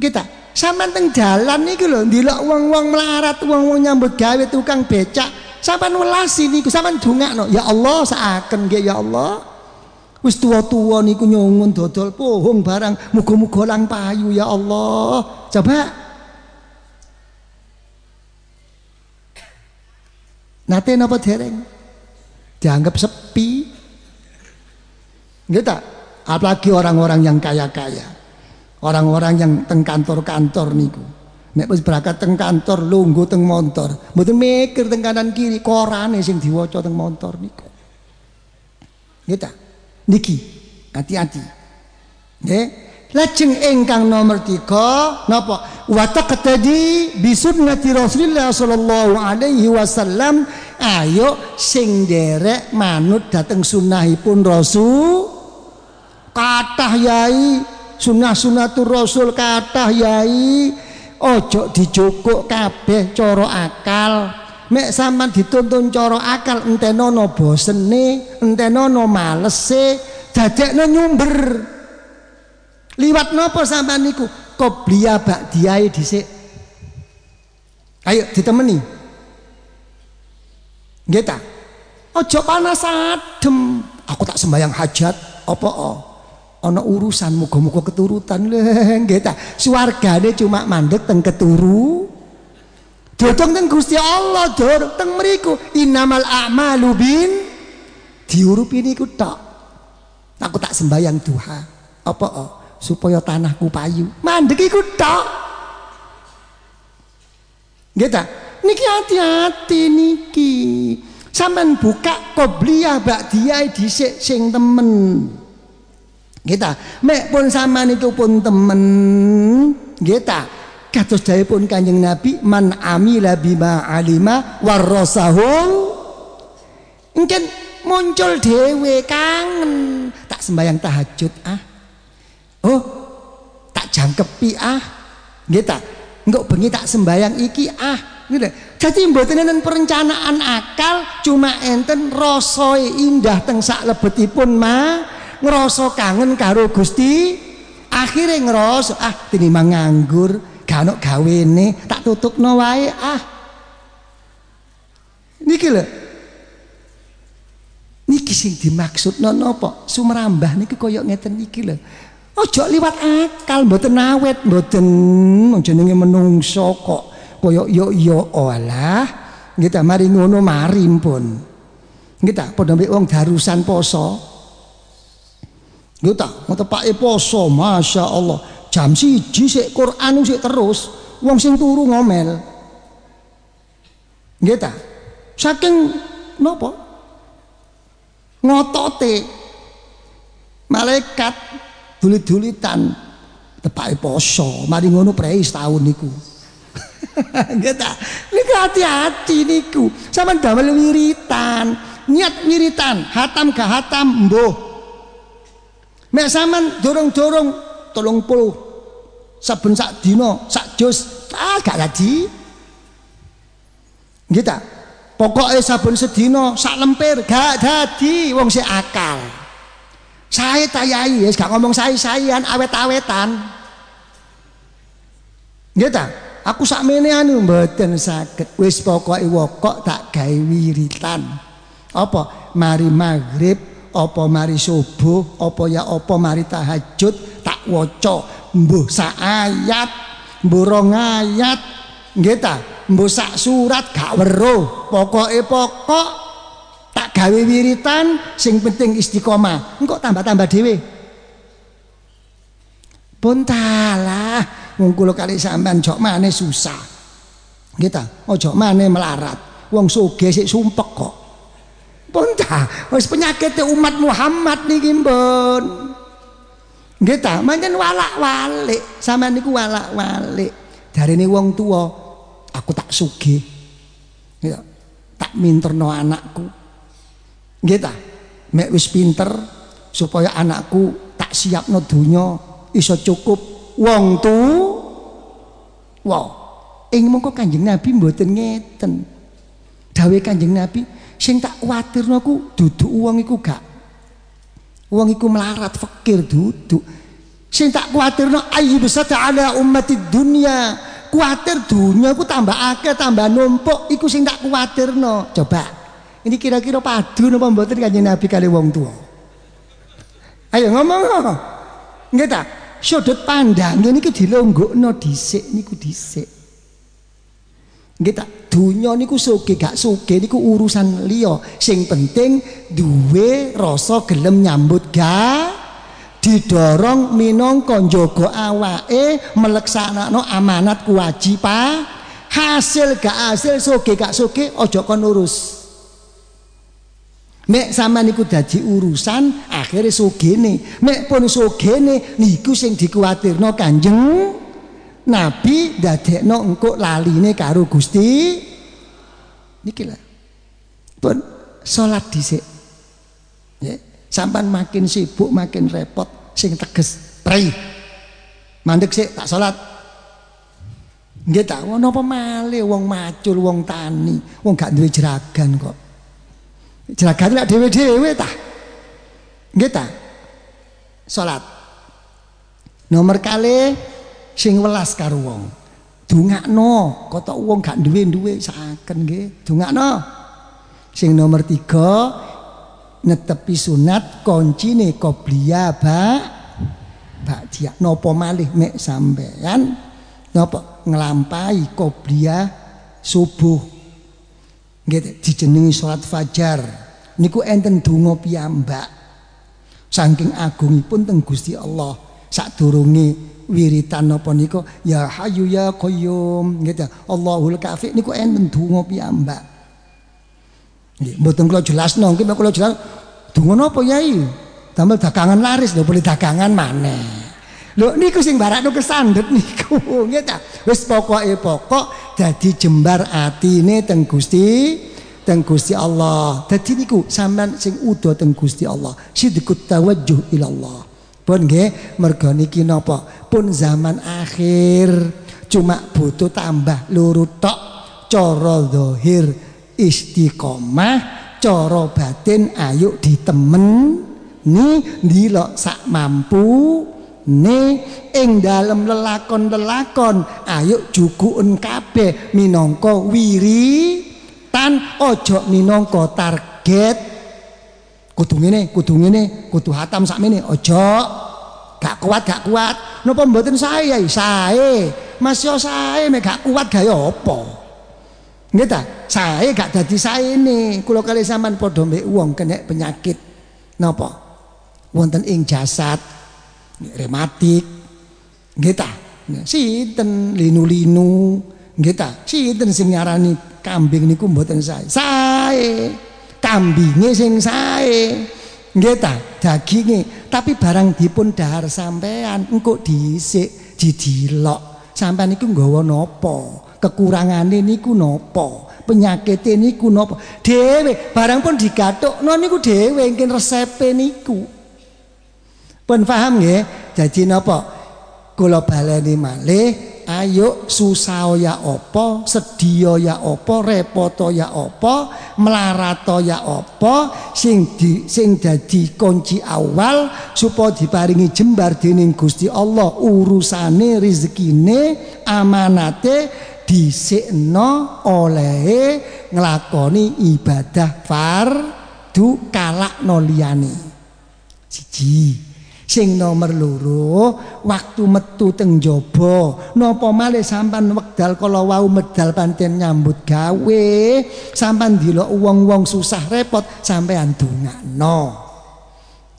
kita sama teng jalan nih lho ndelok wong-wong melarat, wong-wong nyambut gawe tukang becak. Sampean welasi niku sampean dongakno, ya Allah saaken nggih ya Allah. Wis tuwa-tuwa niku nyungun dodol pohong barang, muga-muga lang payu ya Allah. Coba Nate napa dereng? Dianggap sepi. Nggih Apalagi orang-orang yang kaya-kaya. Orang-orang yang teng kantor-kantor niku. Nek wis berangkat teng kantor lungguh teng motor, mboten mikir teng kanan kiri korane sing diwaca teng motor niku. Nggih Niki, hati-hati. Nggih. Lajeng ingkang nomor tiga napa? Wa taqtadi bi sunnati Rasulillah sallallahu alaihi wasallam. Ayo sing derek manut dateng sunnahipun Rasul. Kathah yai sunah sunatur rasul kathah yai ojo dijukuk kabeh cara akal mek sampean dituntun cara akal entenono bosene entenono malese dadekno nyumber liwat napa sampean niku qobliya ba'diyai dhisik. Ayo ditemeni. Nggih ta? Aja panas adem. Aku tak sembayang hajat apa oh? Ana urusan muga-muga keturutan lho nggih ta. Cuma mandek teng keturu. Dodong teng Gusti Allah, dodong teng mriku. Innamal a'malu bin diurupi niku tok. Aku tak sembayang duha. Apa oh? supaya tanahku payu. Mandek iku tok. Nggih ta? Niki hati-hati niki. Sampeyan buka qobliyah ba'diyah dhisik sing temen. Kita mek pun sama itu pun temen. Kita kados pun Kanjeng Nabi man amila bima alima warasahu mungkin muncul dewe kangen. Tak sembayang tahajud ah. Oh tak jangkepi ah. Kita enggak bengi tak sembayang iki ah. Gitu. Jadi mboten enten perencanaan akal cuma enten rasa indah teng sak lebetipun mah ngerasa kangen karo Gusti akhirnya ngerasa ah tinimbang nganggur gak ono gawene tak tutupno wae ah. Niki lho. Niki sing dimaksudno napa? Sumrambah niki kaya ngeten iki lho. Ojo liwat akal mboten awet mboten jenenge menungso kok kaya yo yo olah kita mari ngono mari pun kita padha wong darusan poso Nggih ta, tepake poso, Masya Allah. Jam siji sik Quran sik terus, wong sing turu ngomel. Nggih ta? Saking napa? Ngotote malaikat dulit-dulitan tepake poso. Mari ngono prei setahun niku. Nggih ta? Niku hati-hati niku. Sampeyan damel wiritan, niat wiritan, hatam gak hatam mbuh Mek sampean dorong-dorong tolong puluh saben sak dina sak jus ah gak dadi. Nggih ta? Pokoke saben sedina sak lemper gak dadi wong sik akal. Saya tayai wis gak ngomong saya-sayan awet-awetan. Nggih? Aku sakmene anu mboten saged. Wis pokoke wokok tak gawe wiritan. Apa? Mari maghrib apa mari subuh apa ya apa mari tahajud tak waca mbuh sak ayat mbuh rong ayat nggih ta? Mbuh sak surat gak weruh. Pokoke pokok tak gawe wiritan sing penting istiqomah. Engko tambah-tambah dhewe. Pun talah wong kula kali sampean jok maneh susah. Nggih ta? Ojo maneh melarat. Wong sugih sik sumpek kok pun ta wis penyakit umat Muhammad niki mbon. Nggih ta? Manjen walak-walik. Sampean niku walak-walik. Darene wong tua aku tak sugih. Ya tak minterno anakku. Nggih ta? Mek wis pinter supaya anakku tak siapno donya iso cukup. Wong tu wow ing mongko Kanjeng Nabi mboten ngeten. Dawe Kanjeng Nabi sing tak kuwatirno ku duduk uang iku gak. Uang iku melarat fakir duduk. Sing tak kuwatirno bisa ala ummati dunia kuatir dunia ku tambah akeh tambah numpuk. Iku sing tak kuwatirno coba ini kira-kira padu napa mboten kanjeng Nabi kali wong tua ayo ngomong nggih ta? Sudut pandang ini dilonggokno dhisik niku dhisik Nggih tak dunya niku sugih gak sugih niku urusan liya. Sing penting duwe rasa gelem nyambut ga didorong minangka njaga awake mleksanakno amanat kewajiban hasil gak hasil sugih gak sugih aja kon urus. Mek sama niku dadi urusan akhirnya sugene. Mek pun sugene niku sing dikuwatirno Kanjeng Nabi ndadekno engko laline karo Gusti niki lah. Pun salat dhisik. Ya, sampan makin sibuk makin repot sing teges prei. Mandek sik tak salat. Nggih tak ngono apa wong macul wong tani, wong gak duwe jeragan kok. Jeragan lak dhewe-dhewe ta. Nggih ta? Salat. Nomor kali sing welas karo wong. Dungakno, kota wong gak duwe-duwe saken nggih. Dungakno. Sing nomor tiga netepi sunat koncine qobliya ba dia nopo malih mek sampean nopo nglampahi qobliya subuh nggih dijenengi salat fajar niku enten donga piyambak saking agungipun teng Gusti Allah sadurunge wiritan napa niku ya hayyu ya qayyum gitu. Allahul kafi niku enten donga piyambak. Nggih mboten kula jelasno nggih kula jelas donga napa yai? Damel dagangan laris lho boleh dagangan maneh. Lho niku sing barakno kesandet niku nggih ta? Wis pokoke pokok dadi jembar atine teng Gusti teng Gusti Allah. Dadi niku sampean sing udo teng Gusti Allah. Sidqut tawajjuh ila Allah pun nggih mergo niki pun zaman akhir cuma butuh tambah luru tok cara zahir istiqomah cara batin ayo ditemen. Ni ndilok sak mampu ne ing dalem lelakon-lelakon ayo jukuun kabeh minangka wiri tan ojo minangka target. Kudu ngene kudu ngene kudu hatam sakmene ojo gak kuat gak kuat. Napa mboten sae sae. Mas yo sae mek gak kuat gaya apa? Nggih ta? Sae gak dadi saene. Kula kali sampean padha mbek wong kena penyakit. Napa? Wonten ing jasad rematik. Nggih ta? Sinten? Linu-linu. Nggih ta? Sinten sing nyarani kambing niku mboten sae? Sae. Kambinge sing sae. Nggih ta tapi barang dipun dahar sampean engko dhisik didilok. Sampean niku nggawa napa kekurangane niku napa penyakite niku napa dhewe barang pun digathukno niku dhewe engken resepe niku. Pun paham nggih? Dadi napa kula baleni malih ayo susah ya apa sedia ya apa repot ya apa melarat ya apa sing di, sing dadi kunci awal supaya diparingi jembar dening Gusti Allah urusane rezekine amanate dhisikno olehe nglakoni ibadah fardu kalakno liyane. Siji sing nomor loro waktu metu teng jaba napa malih sampan wekdal kala wau medal pancen nyambut gawe? Sampan dilok wong-wong susah repot sampean dongakno.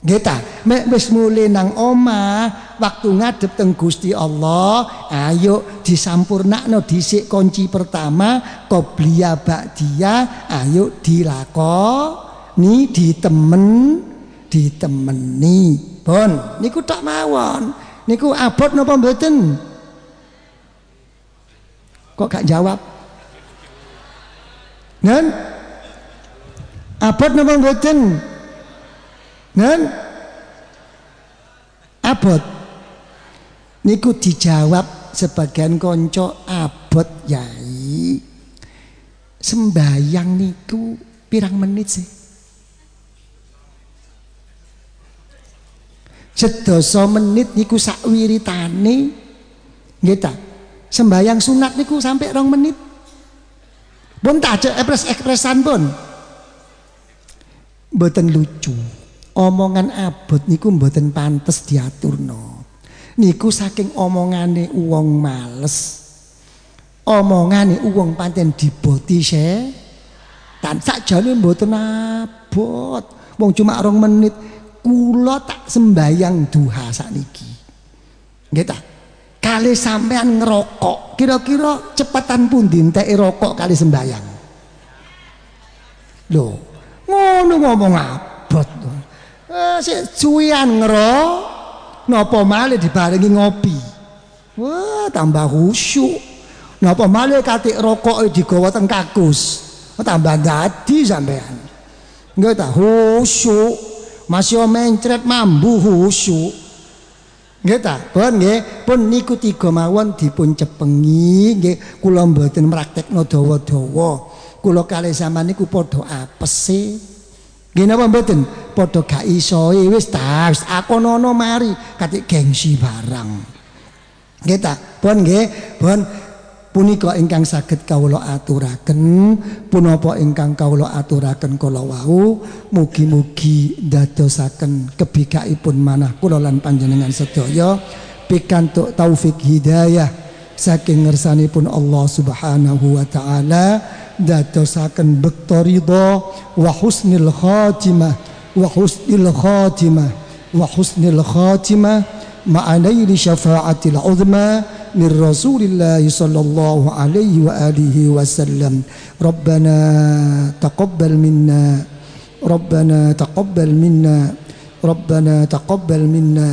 Nggih ta? Mek wis mule nang omah waktu ngadep teng Gusti Allah ayo disampurnakno dhisik kunci pertama qobliya ba'diya ayo dilakoni ditemen ditemeni Bon, niku tak mawon. Niku abot napa mboten? Kok gak jawab? Nen? Abot napa mboten? Nen? Abot. Niku dijawab sebagian konco abot yai. Sembayang niku pirang menit sih? Sedasa menit niku sak wiritane nggih ta. Sembayang sunat niku sampai rong menit. Pun tak ekspres ekspresan pun. Mboten lucu. Omongan abot niku mboten pantes diaturno. Niku saking omongane uang males. Omongane uang pancen diboti se. Tan sakjane mboten abot. Wong cuma rong menit kula tak sembayang duha sakniki. Nggih ta? Kali sampean ngerokok, kira-kira cepatan pun enteke rokok kali sembayang. Lho, ngono ngomong abot. Eh sik ngerok, napa malih dibarengi ngopi. Wah, tambah khusyuk. Napa malih katik rokok digawa teng kakus. Tambah dadi sampean. Nggih ta, khusyuk. Masih mencret mambu husu. Nggih ta? Pun nggih. Pun niku tiga mawon dipun cepengi nggih. Kula mboten praktekno dawa-dawa. Kula kalih sampean niku padha apese nggih napa mboten? Padha gak iso wis ta? Wis akonono mari. Katik gengsi barang. Kita pun nggih, pun punika ingkang saged kawula aturaken punapa ingkang kawula aturaken kala wau mugi-mugi dadosaken kebikaipun manah kula lan panjenengan sedaya. Pikantuk taufik hidayah saking ngersanipun Allah Subhanahu wa taala dadosaken bekta ridha wa husnil khatimah wa husnil khatimah wa husnil khatimah ma'anaili syafa'atil uzma من رسول الله صلى الله عليه وآله وسلم. ربنا تقبل منا. ربنا تقبل منا. ربنا تقبل منا.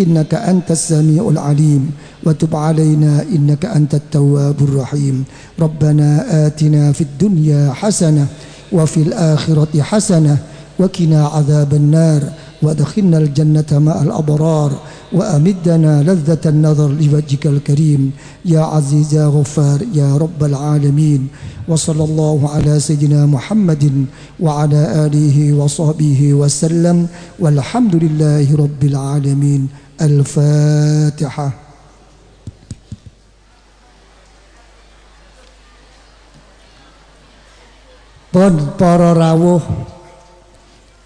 إنك أنت السميع العليم. وتب علينا إنك أنت التواب الرحيم. ربنا آتنا في الدنيا حسنة وفي الآخرة حسنة وكنا عذاب النار. وادخلنا الجنة مع الأبرار وأمدنا لذة النظر لوجهك الكريم. يا عزيز يا غفار يا رب العالمين. وصلى الله على سيدنا محمد وعلى آله وصحبه وسلم. والحمد لله رب العالمين. الفاتحة. Pun para rawuh.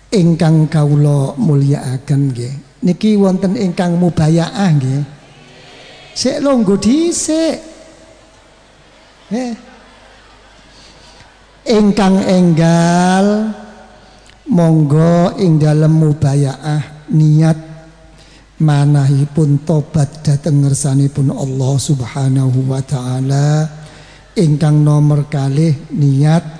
Ingkang kawula mulyakaken nggih niki wonten ingkang mubayaah nggih. Sik longgo dhisik. Nggih. Ingkang enggal monggo ing dalem mubayaah niat manahipun tobat dhateng ngersanipun Allah Subhanahu wa taala ingkang nomor kalih niat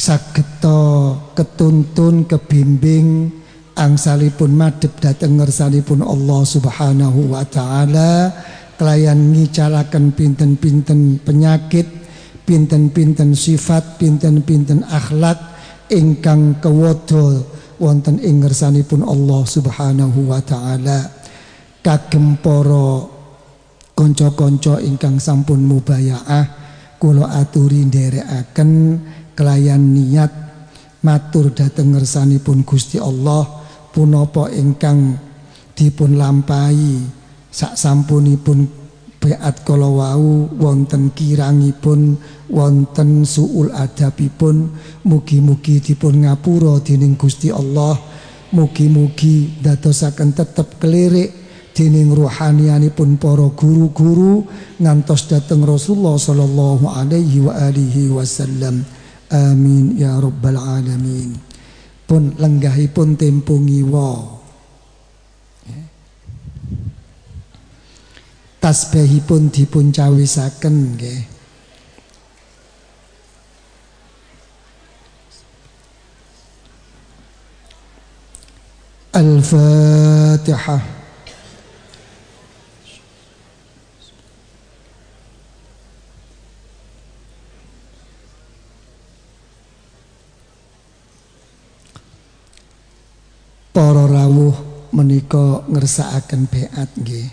sageta ketuntun kebimbing angsalipun madhep dhateng ngersanipun Allah Subhanahu wa taala. Kelayan ngicalaken pinten-pinten penyakit pinten-pinten sifat pinten-pinten akhlak ingkang kewodol wonten ing ngersanipun Allah Subhanahu wa taala. Kagem para kanca-kanca ingkang sampun mubayaah kula aturi nderekaken kelayan niat matur dhateng ngersanipun Gusti Allah punapa ingkang dipun lampahi sak sampunipun beat kala wau wonten kirangipun wonten suul adabipun mugi-mugi dipun ngapura dening Gusti Allah mugi-mugi dadosaken tetep kelirik dening rohanianipun para guru-guru ngantos dateng Rasulullah sallallahu alaihi wa alihi wasallam amin ya rabbal alamin. Pun lenggahipun tempo ngiwa tasbihipun dipun cawisaken nggih. Al-Fatihah para rawuh menika ngersakaken beat nggih.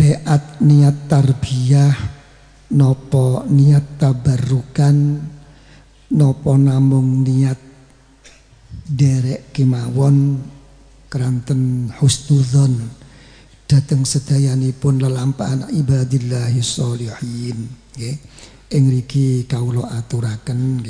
Beat niat tarbiyah nopo niat tabarukan nopo namung niat derek kemawon keranten husnudzon dateng sedayanipun lelampahan ibadillahi sholihin nggih. Ing riki kawula aturaken.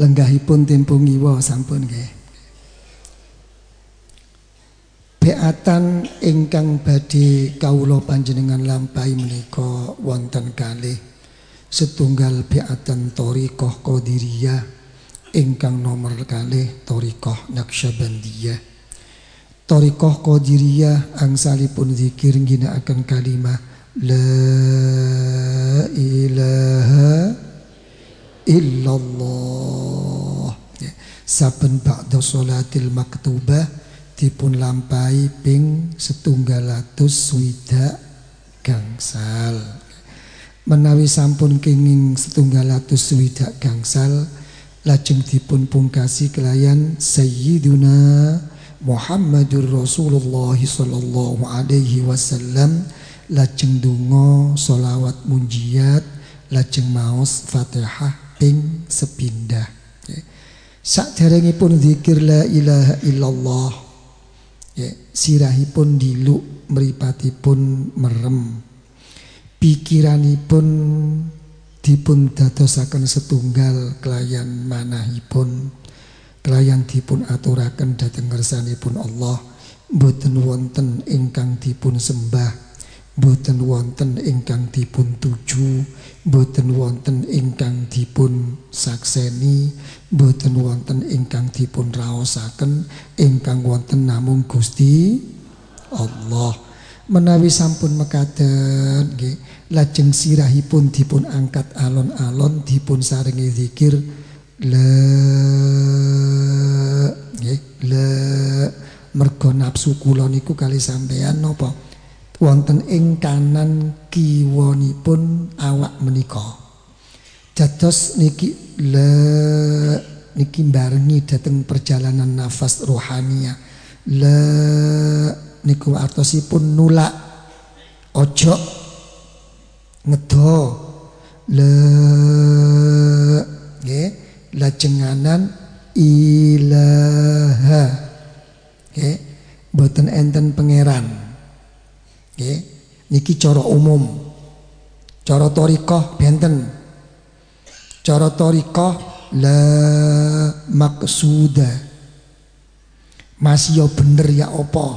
Lenggahipun tempo ngiwa sampun nggih. Beatan ingkang badhe kawula panjenengan lampahi menika wonten kalih setunggal beatan thariqah qadiriyah ingkang nomor kalih thariqah naqsyabandiyah. Thariqah qadiriyah angsalipun zikir ngginakaken kalimah la ilaha illallah. Saben ba'da salatil maktubah dipun lampai ping setunggal atus swidak gangsal. Menawi sampun kenging setunggal atus gangsal lajeng dipun pungkasi kelayan sayyiduna Muhammadur Rasulullah sallallahu alaihi wasallam lajeng donga solawat munjiat lajeng maos Fatihah ping sepindah Sakderengipun zikir la ilaha illallah ya sirahipun diluk mripatipun merem. Pikiranipun dipun dadosaken setunggal kelayan manahipun kelayan dipun aturaken dhateng ngersanipun Allah. Boten wonten ingkang dipun sembah boten wonten ingkang dipun tuju boten wonten ingkang dipun sakseni boten wonten ingkang dipun raosaken ingkang wonten namung Gusti Allah. Menawi sampun mekaten nggih lajeng sirahipun dipun angkat alon-alon dipun saringi zikir la nggih la mergo nafsu kula niku kali sampean napa wonten ing kanan kiwanipun awak menika. Dados niki le niki barengi dateng perjalanan nafas rohania. Le niku artosipun nulak ojo ngedo le nggih lajenganan ilaha nggih boten enten pangeran Nggih, niki cara umum. Cara thariqah benten. Cara thariqah la maksuda. Masih yo bener ya opo.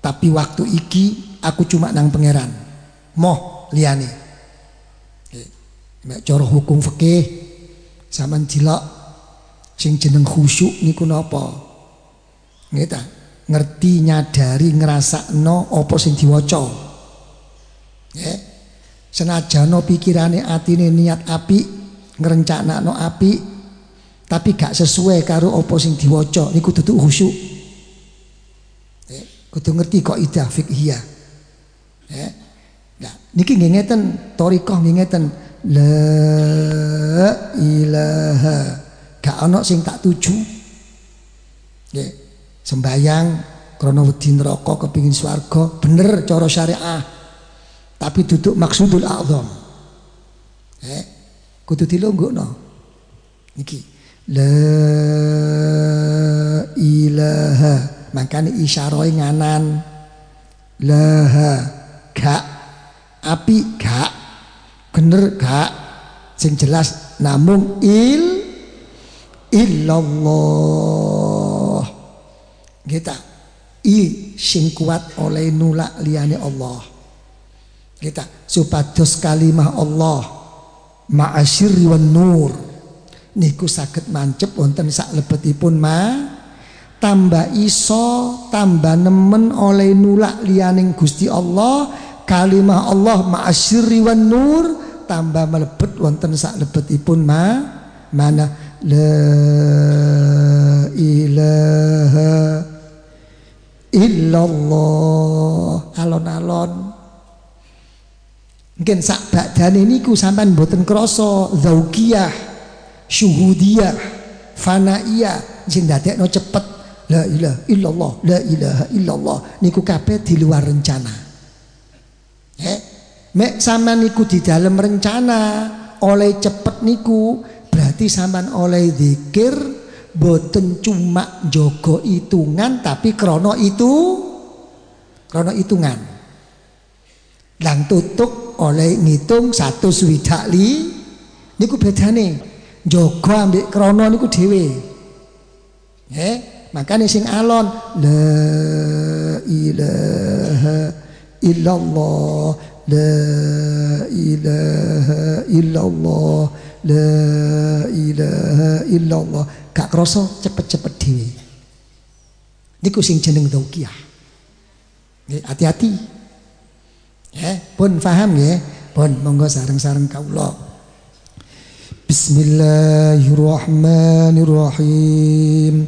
Tapi waktu iki aku cuma nang pangeran. Moh liyane. Nek cara hukum fikih sampean jilak sing jeneng khusyuk niku napa? Nggih? Ngerti nyadari ngrasakno apa sing diwaca. Ya senajano pikirane atine niat apik ngrencakno apik tapi gak sesuai karo apa sing diwaca. Niku dudu khusyuk. Ya kudu ngerti kok idah fikhiyah ya nah niki nggih ngeten thariqah nggih la ilaha. Gak ana sing tak tuju sembayang krana wedi neraka kepingin swarga. Bener cara syariah. Tapi duduk maksudul a'zam. Eh kudu dilonggokno. Niki. La ilaha. Makane isyarahe nganan. Laha gak. Api gak. Bener gak. Sing jelas namung il illallah kita i sing kuat oleh nulak liyane Allah. Kita supados kalimah Allah ma'asyirri wan nur. Niku saged mancep wonten sak lebetipun ma. Tambah iso tambah nemen oleh nulak liyaning Gusti Allah kalimah Allah ma'asyirri wan nur tambah melebet wonten sak lebetipun ma. Mana? La ilaha illallah. Alon-alon. Mungkin sak badane niku sampean mboten krasa. Zaukiyah syuhudiyah fanaiyah. Sing dadekno cepet. La ilaha illallah la ilaha illallah. Niku kabeh di luar rencana. Eh mek sampean niku di dalam rencana oleh cepet niku berarti sampean oleh zikir boten cuma jogo hitungan tapi krono itu krono hitungan lang tutup oleh ngitung satu swidakli niku bedane jogo ambek krono niku dhewe. Eh makanya sing alon la ilaha illallah la ilaha illallah la ilaha illallah gak krasa cepet-cepet dhewe. Niku sing jeneng. Nggih, hati-hati. Ya, pun paham ya. Pun monggo sareng-sareng kaula. Bismillahirrahmanirrahim.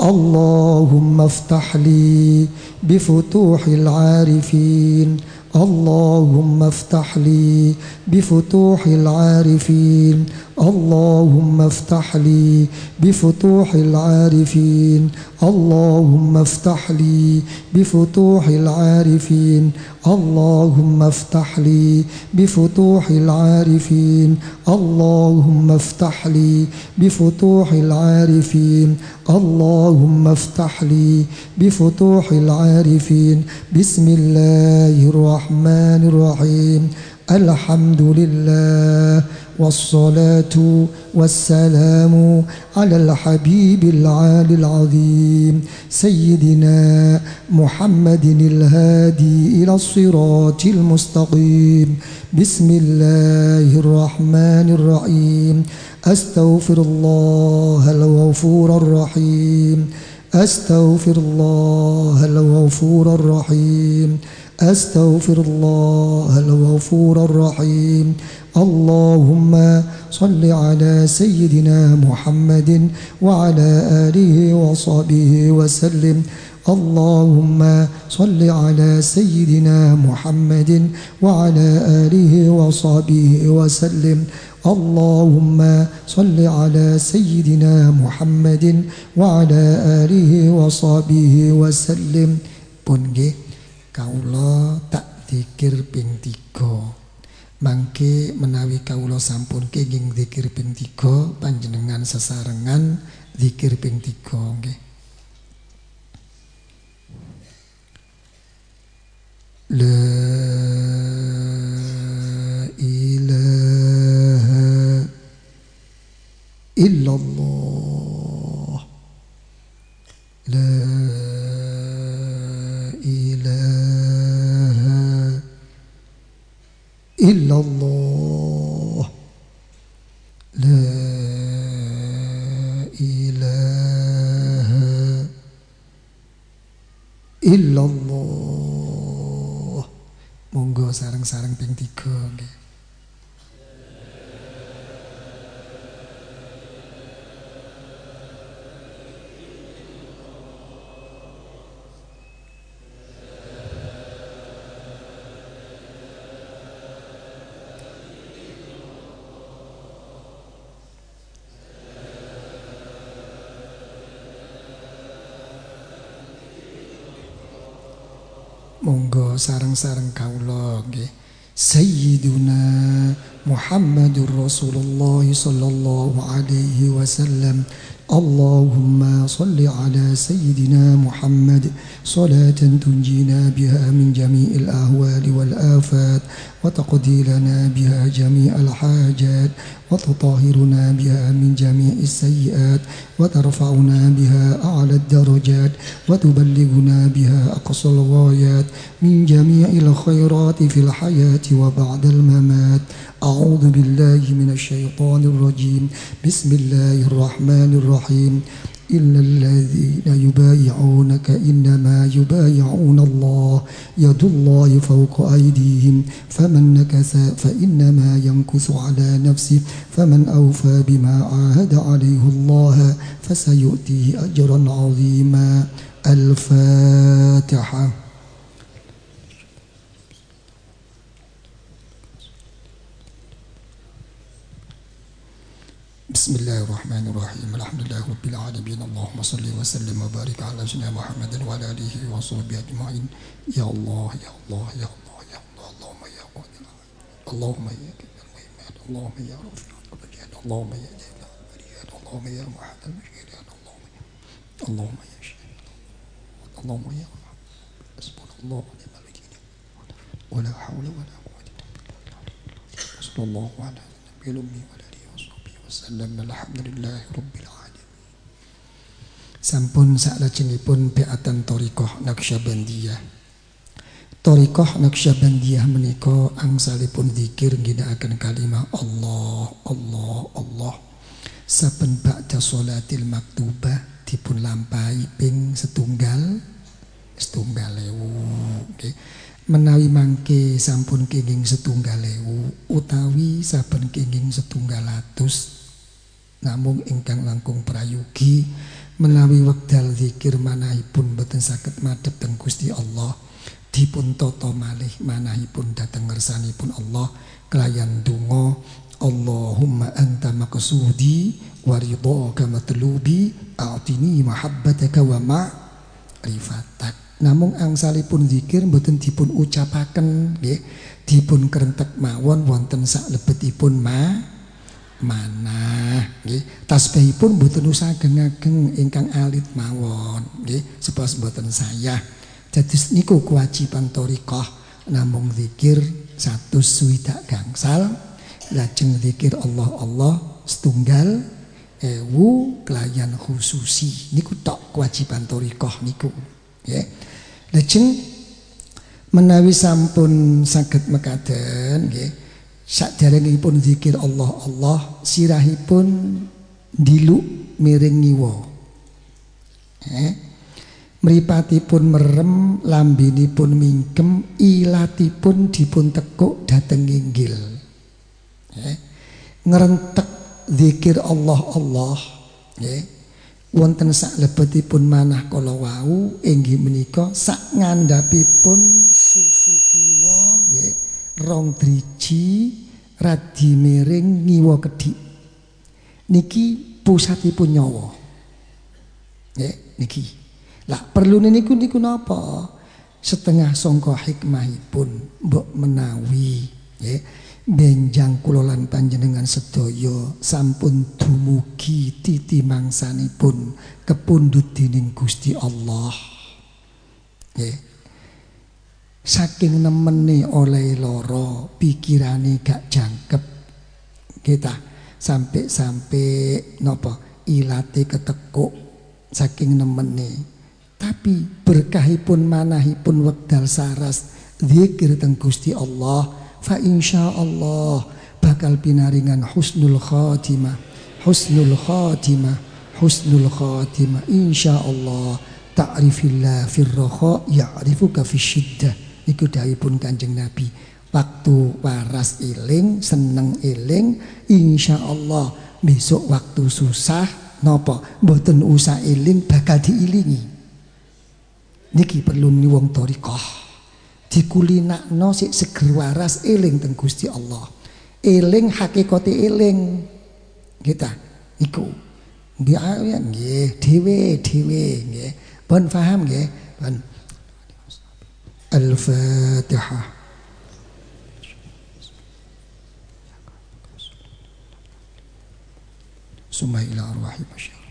Allahumma aftah li bi futuhil arifin. اللهم افتح لي بفتوح العارفين. اللهم افتح لي بفتوح العارفين. اللهم افتح لي بفتوح العارفين. اللهم افتح لي بفتوح العارفين. اللهم افتح لي بفتوح العارفين. اللهم افتح لي بفتوح العارفين. بسم الله الرحمن الرحيم. الحمد لله والصلاة والسلام على الحبيب العالي العظيم. سيدنا محمد الهادي إلى الصراط المستقيم. بسم الله الرحمن الرحيم. أستغفر الله الغفور الرحيم. أستغفر الله الغفور الرحيم. أستغفر الله الغفور الرحيم. اللهم صل على سيدنا محمد وعلى آله وصحبه وسلم. اللهم صل على سيدنا محمد وعلى آله وصحبه وسلم. اللهم صل على سيدنا محمد وعلى آله وصحبه وسلم. pun kaula tak dikir ping tiga. Mangke menawi kaula sampun kenging zikir ping tiga panjenengan sesarengan zikir ping tiga nggih. La ilaha illallah. La illallah. La ilaha illallah. Monggo sareng-sareng ping 3 nggih. Monggo sarang-sarang kaula nggih Sayyiduna Muhammadur Rasulullah sallallahu alaihi wasallam اللهم صل على سيدنا محمد صلاة تنجينا بها من جميع الأهوال والآفات وتقضي لنا بها جميع الحاجات وتطهرنا بها من جميع السيئات وترفعنا بها أعلى الدرجات وتبلغنا بها أقصى الغايات من جميع الخيرات في الحياة وبعد الممات. أعوذ بالله من الشيطان الرجيم. بسم الله الرحمن الرحيم. إلا الذين يبايعونك إنما يبايعون الله يد الله فوق أيديهم. فمن نكث فإنما ينكث على نفسه. فمن أوفى بما عاهد عليه الله فسيؤتيه أجرا عظيما. الفاتحة. بسم الله الرحمن الرحيم الحمد لله رب العالمين اللهم صل وسلم وبارك على سيدنا محمد وعلى اله وصحبه اجمعين يا الله يا الله يا الله يا الله اللهم يا قادر اللهم يا الغيمان اللهم يا رفيع الدرجات اللهم يا جلال البريات اللهم يا محل المشكلات اللهم اللهم يا شيخ اللهم يا حسبنا الله ونعم الوكيل ولا حول ولا قوه الا بالله صلى الله على النبي الامي wasallam alhamdulillahi rabbil alamin. Sampun saklajengipun beatan thariqah Naqsyabandiyah Thariqah Naqsyabandiyah menika angsalipun zikir ngginakaken kalimah Allah Allah Allah. Saben ba'da salatil maktubah dipun lampahi ping setunggal setunggal ewu okay menawi mangke sampun kenging setunggal ewu utawi saben kenging setunggal atus namung ingkang langkung prayogi menawi wekdal zikir manahipun boten saged madhep teng Gusti Allah dipun toto malih manahipun dateng ngersanipun Allah kelayan donga Allahumma anta maqsudi wa ridhaka matlubi a'tini mahabbataka wa ma'rifatak namung angsalipun zikir mboten dipun ucapaken nggih dipun kerentek mawon wonten sak lebetipun ma manah nggih. Tasbihipun mboten usageng ageng ingkang alit mawon nggih. Sebab mboten saya jadi niku kewajiban torikoh namung zikir satu swidak gangsal. Lajeng zikir Allah Allah setunggal ewu kelayan khususi. Niku tok kewajiban torikoh niku ya lajeng menawi sampun saged mekaten nggih saderengipun zikir Allah Allah sirahipun diluk miring ngiwa. Eh mripatipun merem lambinipun mingkem ilatipun dipun tekuk dhateng inggil nggih ngrentek zikir Allah Allah. Nggih wonten sak lebetipun manah kala wau inggih menika sak ngandhapipun susu kiwa nggih rong driji radi miring ngiwa kedhik niki pusatipun nyawa nggih niki lah perlu niku niku napa? Setengah sangka hikmahipun mbok menawi nggih benjang kula lan panjenengan sedaya sampun dumugi titi mangsanipun kepundhut dening Gusti Allah. Nggih. Saking nemene oleh loro pikirane gak jangkep. Kita sampai-sampai napa? Ilate ketekuk saking nemene tapi berkahipun manahipun wekdal saras zikir teng Gusti Allah fa insyaallah bakal pinaringan husnul khatimah husnul khatimah husnul khatimah. Insyaallah ta'rifillah firraha ya'rifuka fisyiddah iku dawuhipun Kanjeng Nabi waktu waras eling seneng eling insyaallah besok waktu susah napa mboten usah eling bakal diilingi. Niki perlu ni wong thariqah dikulinakno sik seger waras eling teng Gusti Allah. Eling hakikate eling. Kita niku nggih nggih dhewe dhewe nggih. Pun paham nggih? Pun الفاتحة. ثم إلى أرواح المشايخ.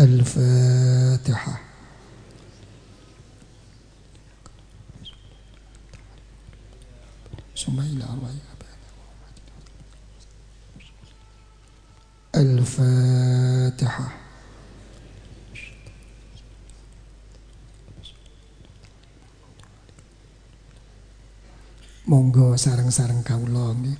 الفاتحة. ثم إلى أرواح الفاتحة. monggo sareng-sareng kawula nggih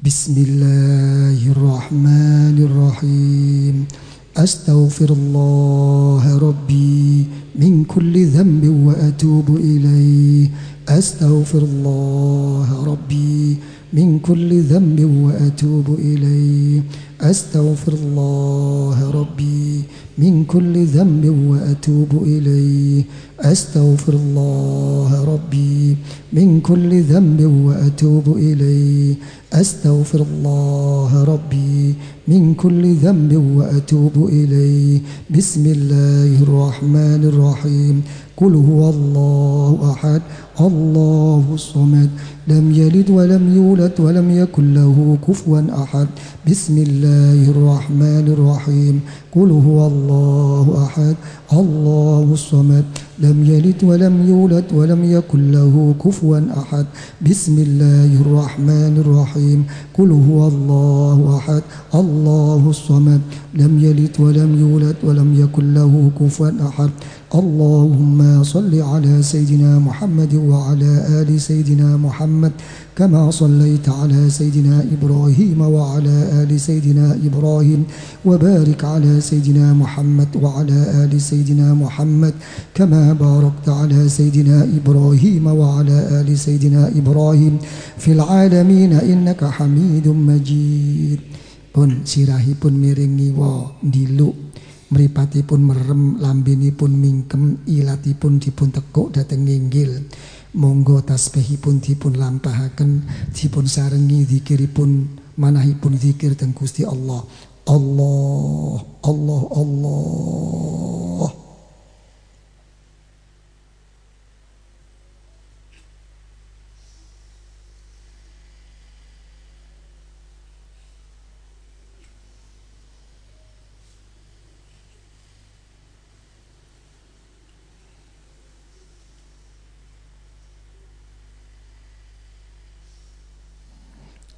Bismillahirrahmanirrahim Astaghfirullah Rabbi min kulli dhanbin wa atubu ilayh Astaghfirullah Rabbi من كل ذنب وأتوب إليه أستغفر الله ربي من كل ذنب وأتوب إليه أستغفر الله ربي من كل ذنب وأتوب إليه. أستغفر الله ربي من كل ذنب وأتوب إليه. بسم الله الرحمن الرحيم. قل هو الله أحد. الله الصمد لم يلد ولم يولد ولم يكن له كفوا أحد. بسم الله الرحمن الرحيم. قل هو الله أحد. الله الصمد لم يلد ولم يولد ولم يكن له كفوا أحد. بسم الله الرحمن الرحيم. قل هو الله أحد. الله الصمد لم يلد ولم يولد ولم يكن له كفوا أحد. اللهم صل على سيدنا محمد وعلى آل سيدنا محمد كما صليت على سيدنا إبراهيم وعلى آل سيدنا إبراهيم وبارك على سيدنا محمد وعلى آل سيدنا محمد كما باركت على سيدنا إبراهيم وعلى آل سيدنا إبراهيم في العالمين إنك حميد مجيد. Pun sirahipun miring ngiwa diluk mripatipun merem lambinipun mingkem ilatipun dipun tekuk dhateng nginggil. Monggo tasbihipun dipun lampahaken dipun sarengi zikiripun manahipun zikir teng Gusti Allah. Allah Allah Allah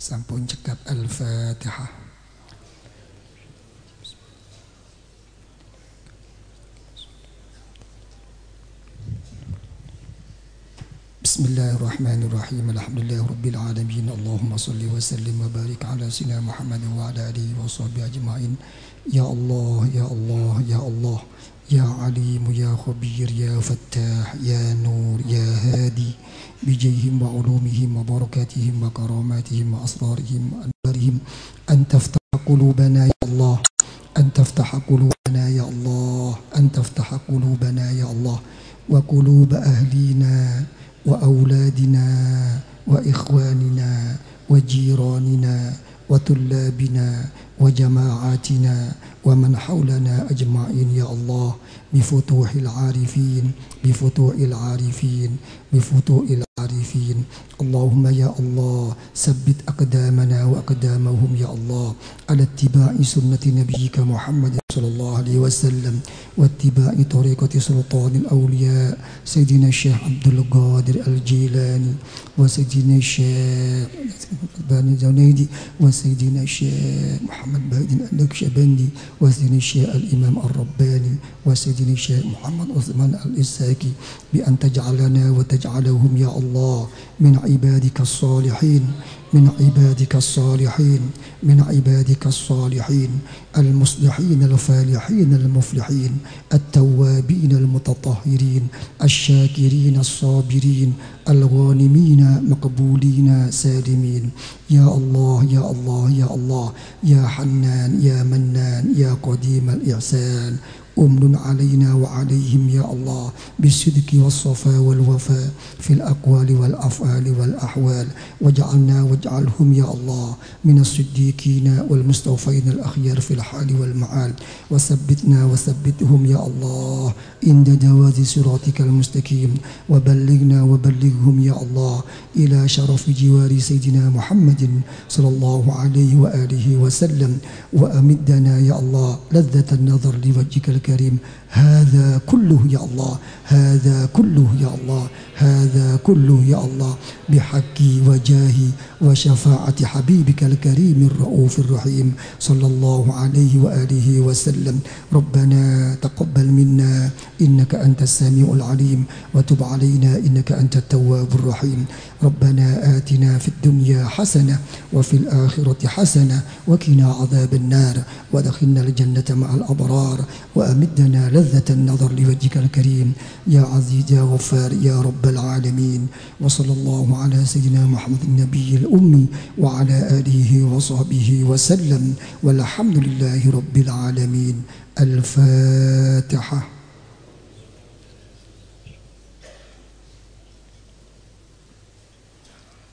sampun cekap Al-Fatihah. بسم الله الرحمن الرحيم الحمد لله رب العالمين اللهم صل وسلم وبارك على سيدنا محمد وعلى اله وصحبه اجمعين يا الله يا الله يا الله يا عليم يا خبير يا فتاح يا نور يا هادي بجيهم وعلومهم وبركاتهم وكراماتهم وأسرارهم وأنوارهم. أن تفتح قلوبنا يا الله. أن تفتح قلوبنا يا الله. أن تفتح قلوبنا يا الله. وقلوب أهلينا وأولادنا وإخواننا وجيراننا وطلابنا وجماعاتنا ومن حولنا أجمعين يا الله. بفتوح العارفين بفتوح العارفين بفتوح العارفين. اللهم يا الله ثبت أقدامنا وأقدامهم يا الله. على اتباع سنة نبيك محمد صلى الله عليه وسلم واتباع طريقة سلطان الأولياء سيدنا الشيخ عبد القادر الجيلاني وسيدنا الشيخ بني زنيدي وسيدنا الشيخ محمد بايدن النكشبندي وسيدنا الشيخ الإمام الرباني وسيدنا الشيخ محمد عثمان الإساكي بأن تجعلنا وتجعلهم يا الله من عبادك الصالحين من عبادك الصالحين من عبادك الصالحين المصلحين الفالحين المفلحين التوابين المتطهرين الشاكرين الصابرين الغانمين مقبولين سالمين. يا الله يا الله يا الله يا حنان يا منان يا قديم الإحسان. أمن علينا وعليهم يا الله بالصدق والصفاء والوفاء في الأقوال والأفعال والأحوال. واجعلنا واجعلهم يا الله من الصديقين والمستوفين الأخيار في الحال والمعال. وثبتنا وثبتهم يا الله عند جواز صراطك المستقيم. وبلغنا وبلغهم يا الله إلى شرف جوار سيدنا محمد صلى الله عليه وآله وسلم. وأمدنا يا الله لذة النظر لوجهك الكريم. gerieben هذا كله يا الله هذا كله يا الله هذا كله يا الله. بحق وجاه وشفاعة حبيبك الكريم الرؤوف الرحيم صلى الله عليه وآله وسلم. ربنا تقبل منا إنك أنت السميع العليم وتب علينا إنك أنت التواب الرحيم. ربنا آتنا في الدنيا حسنة وفي الآخرة حسنة وكنا عذاب النار ودخلنا الجنة مع الأبرار وأمدنا لذة النظر لوجهك الكريم يا عزيز يا غفار يا رب العالمين. وصلى الله على سيدنا محمد النبي الأمي وعلى آله وصحبه وسلم. والحمد لله رب العالمين. الفاتحة.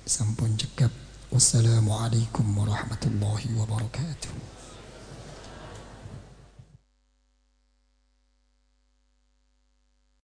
Sampun cekap. Wassalamualaikum warahmatullahi wabarakatuh.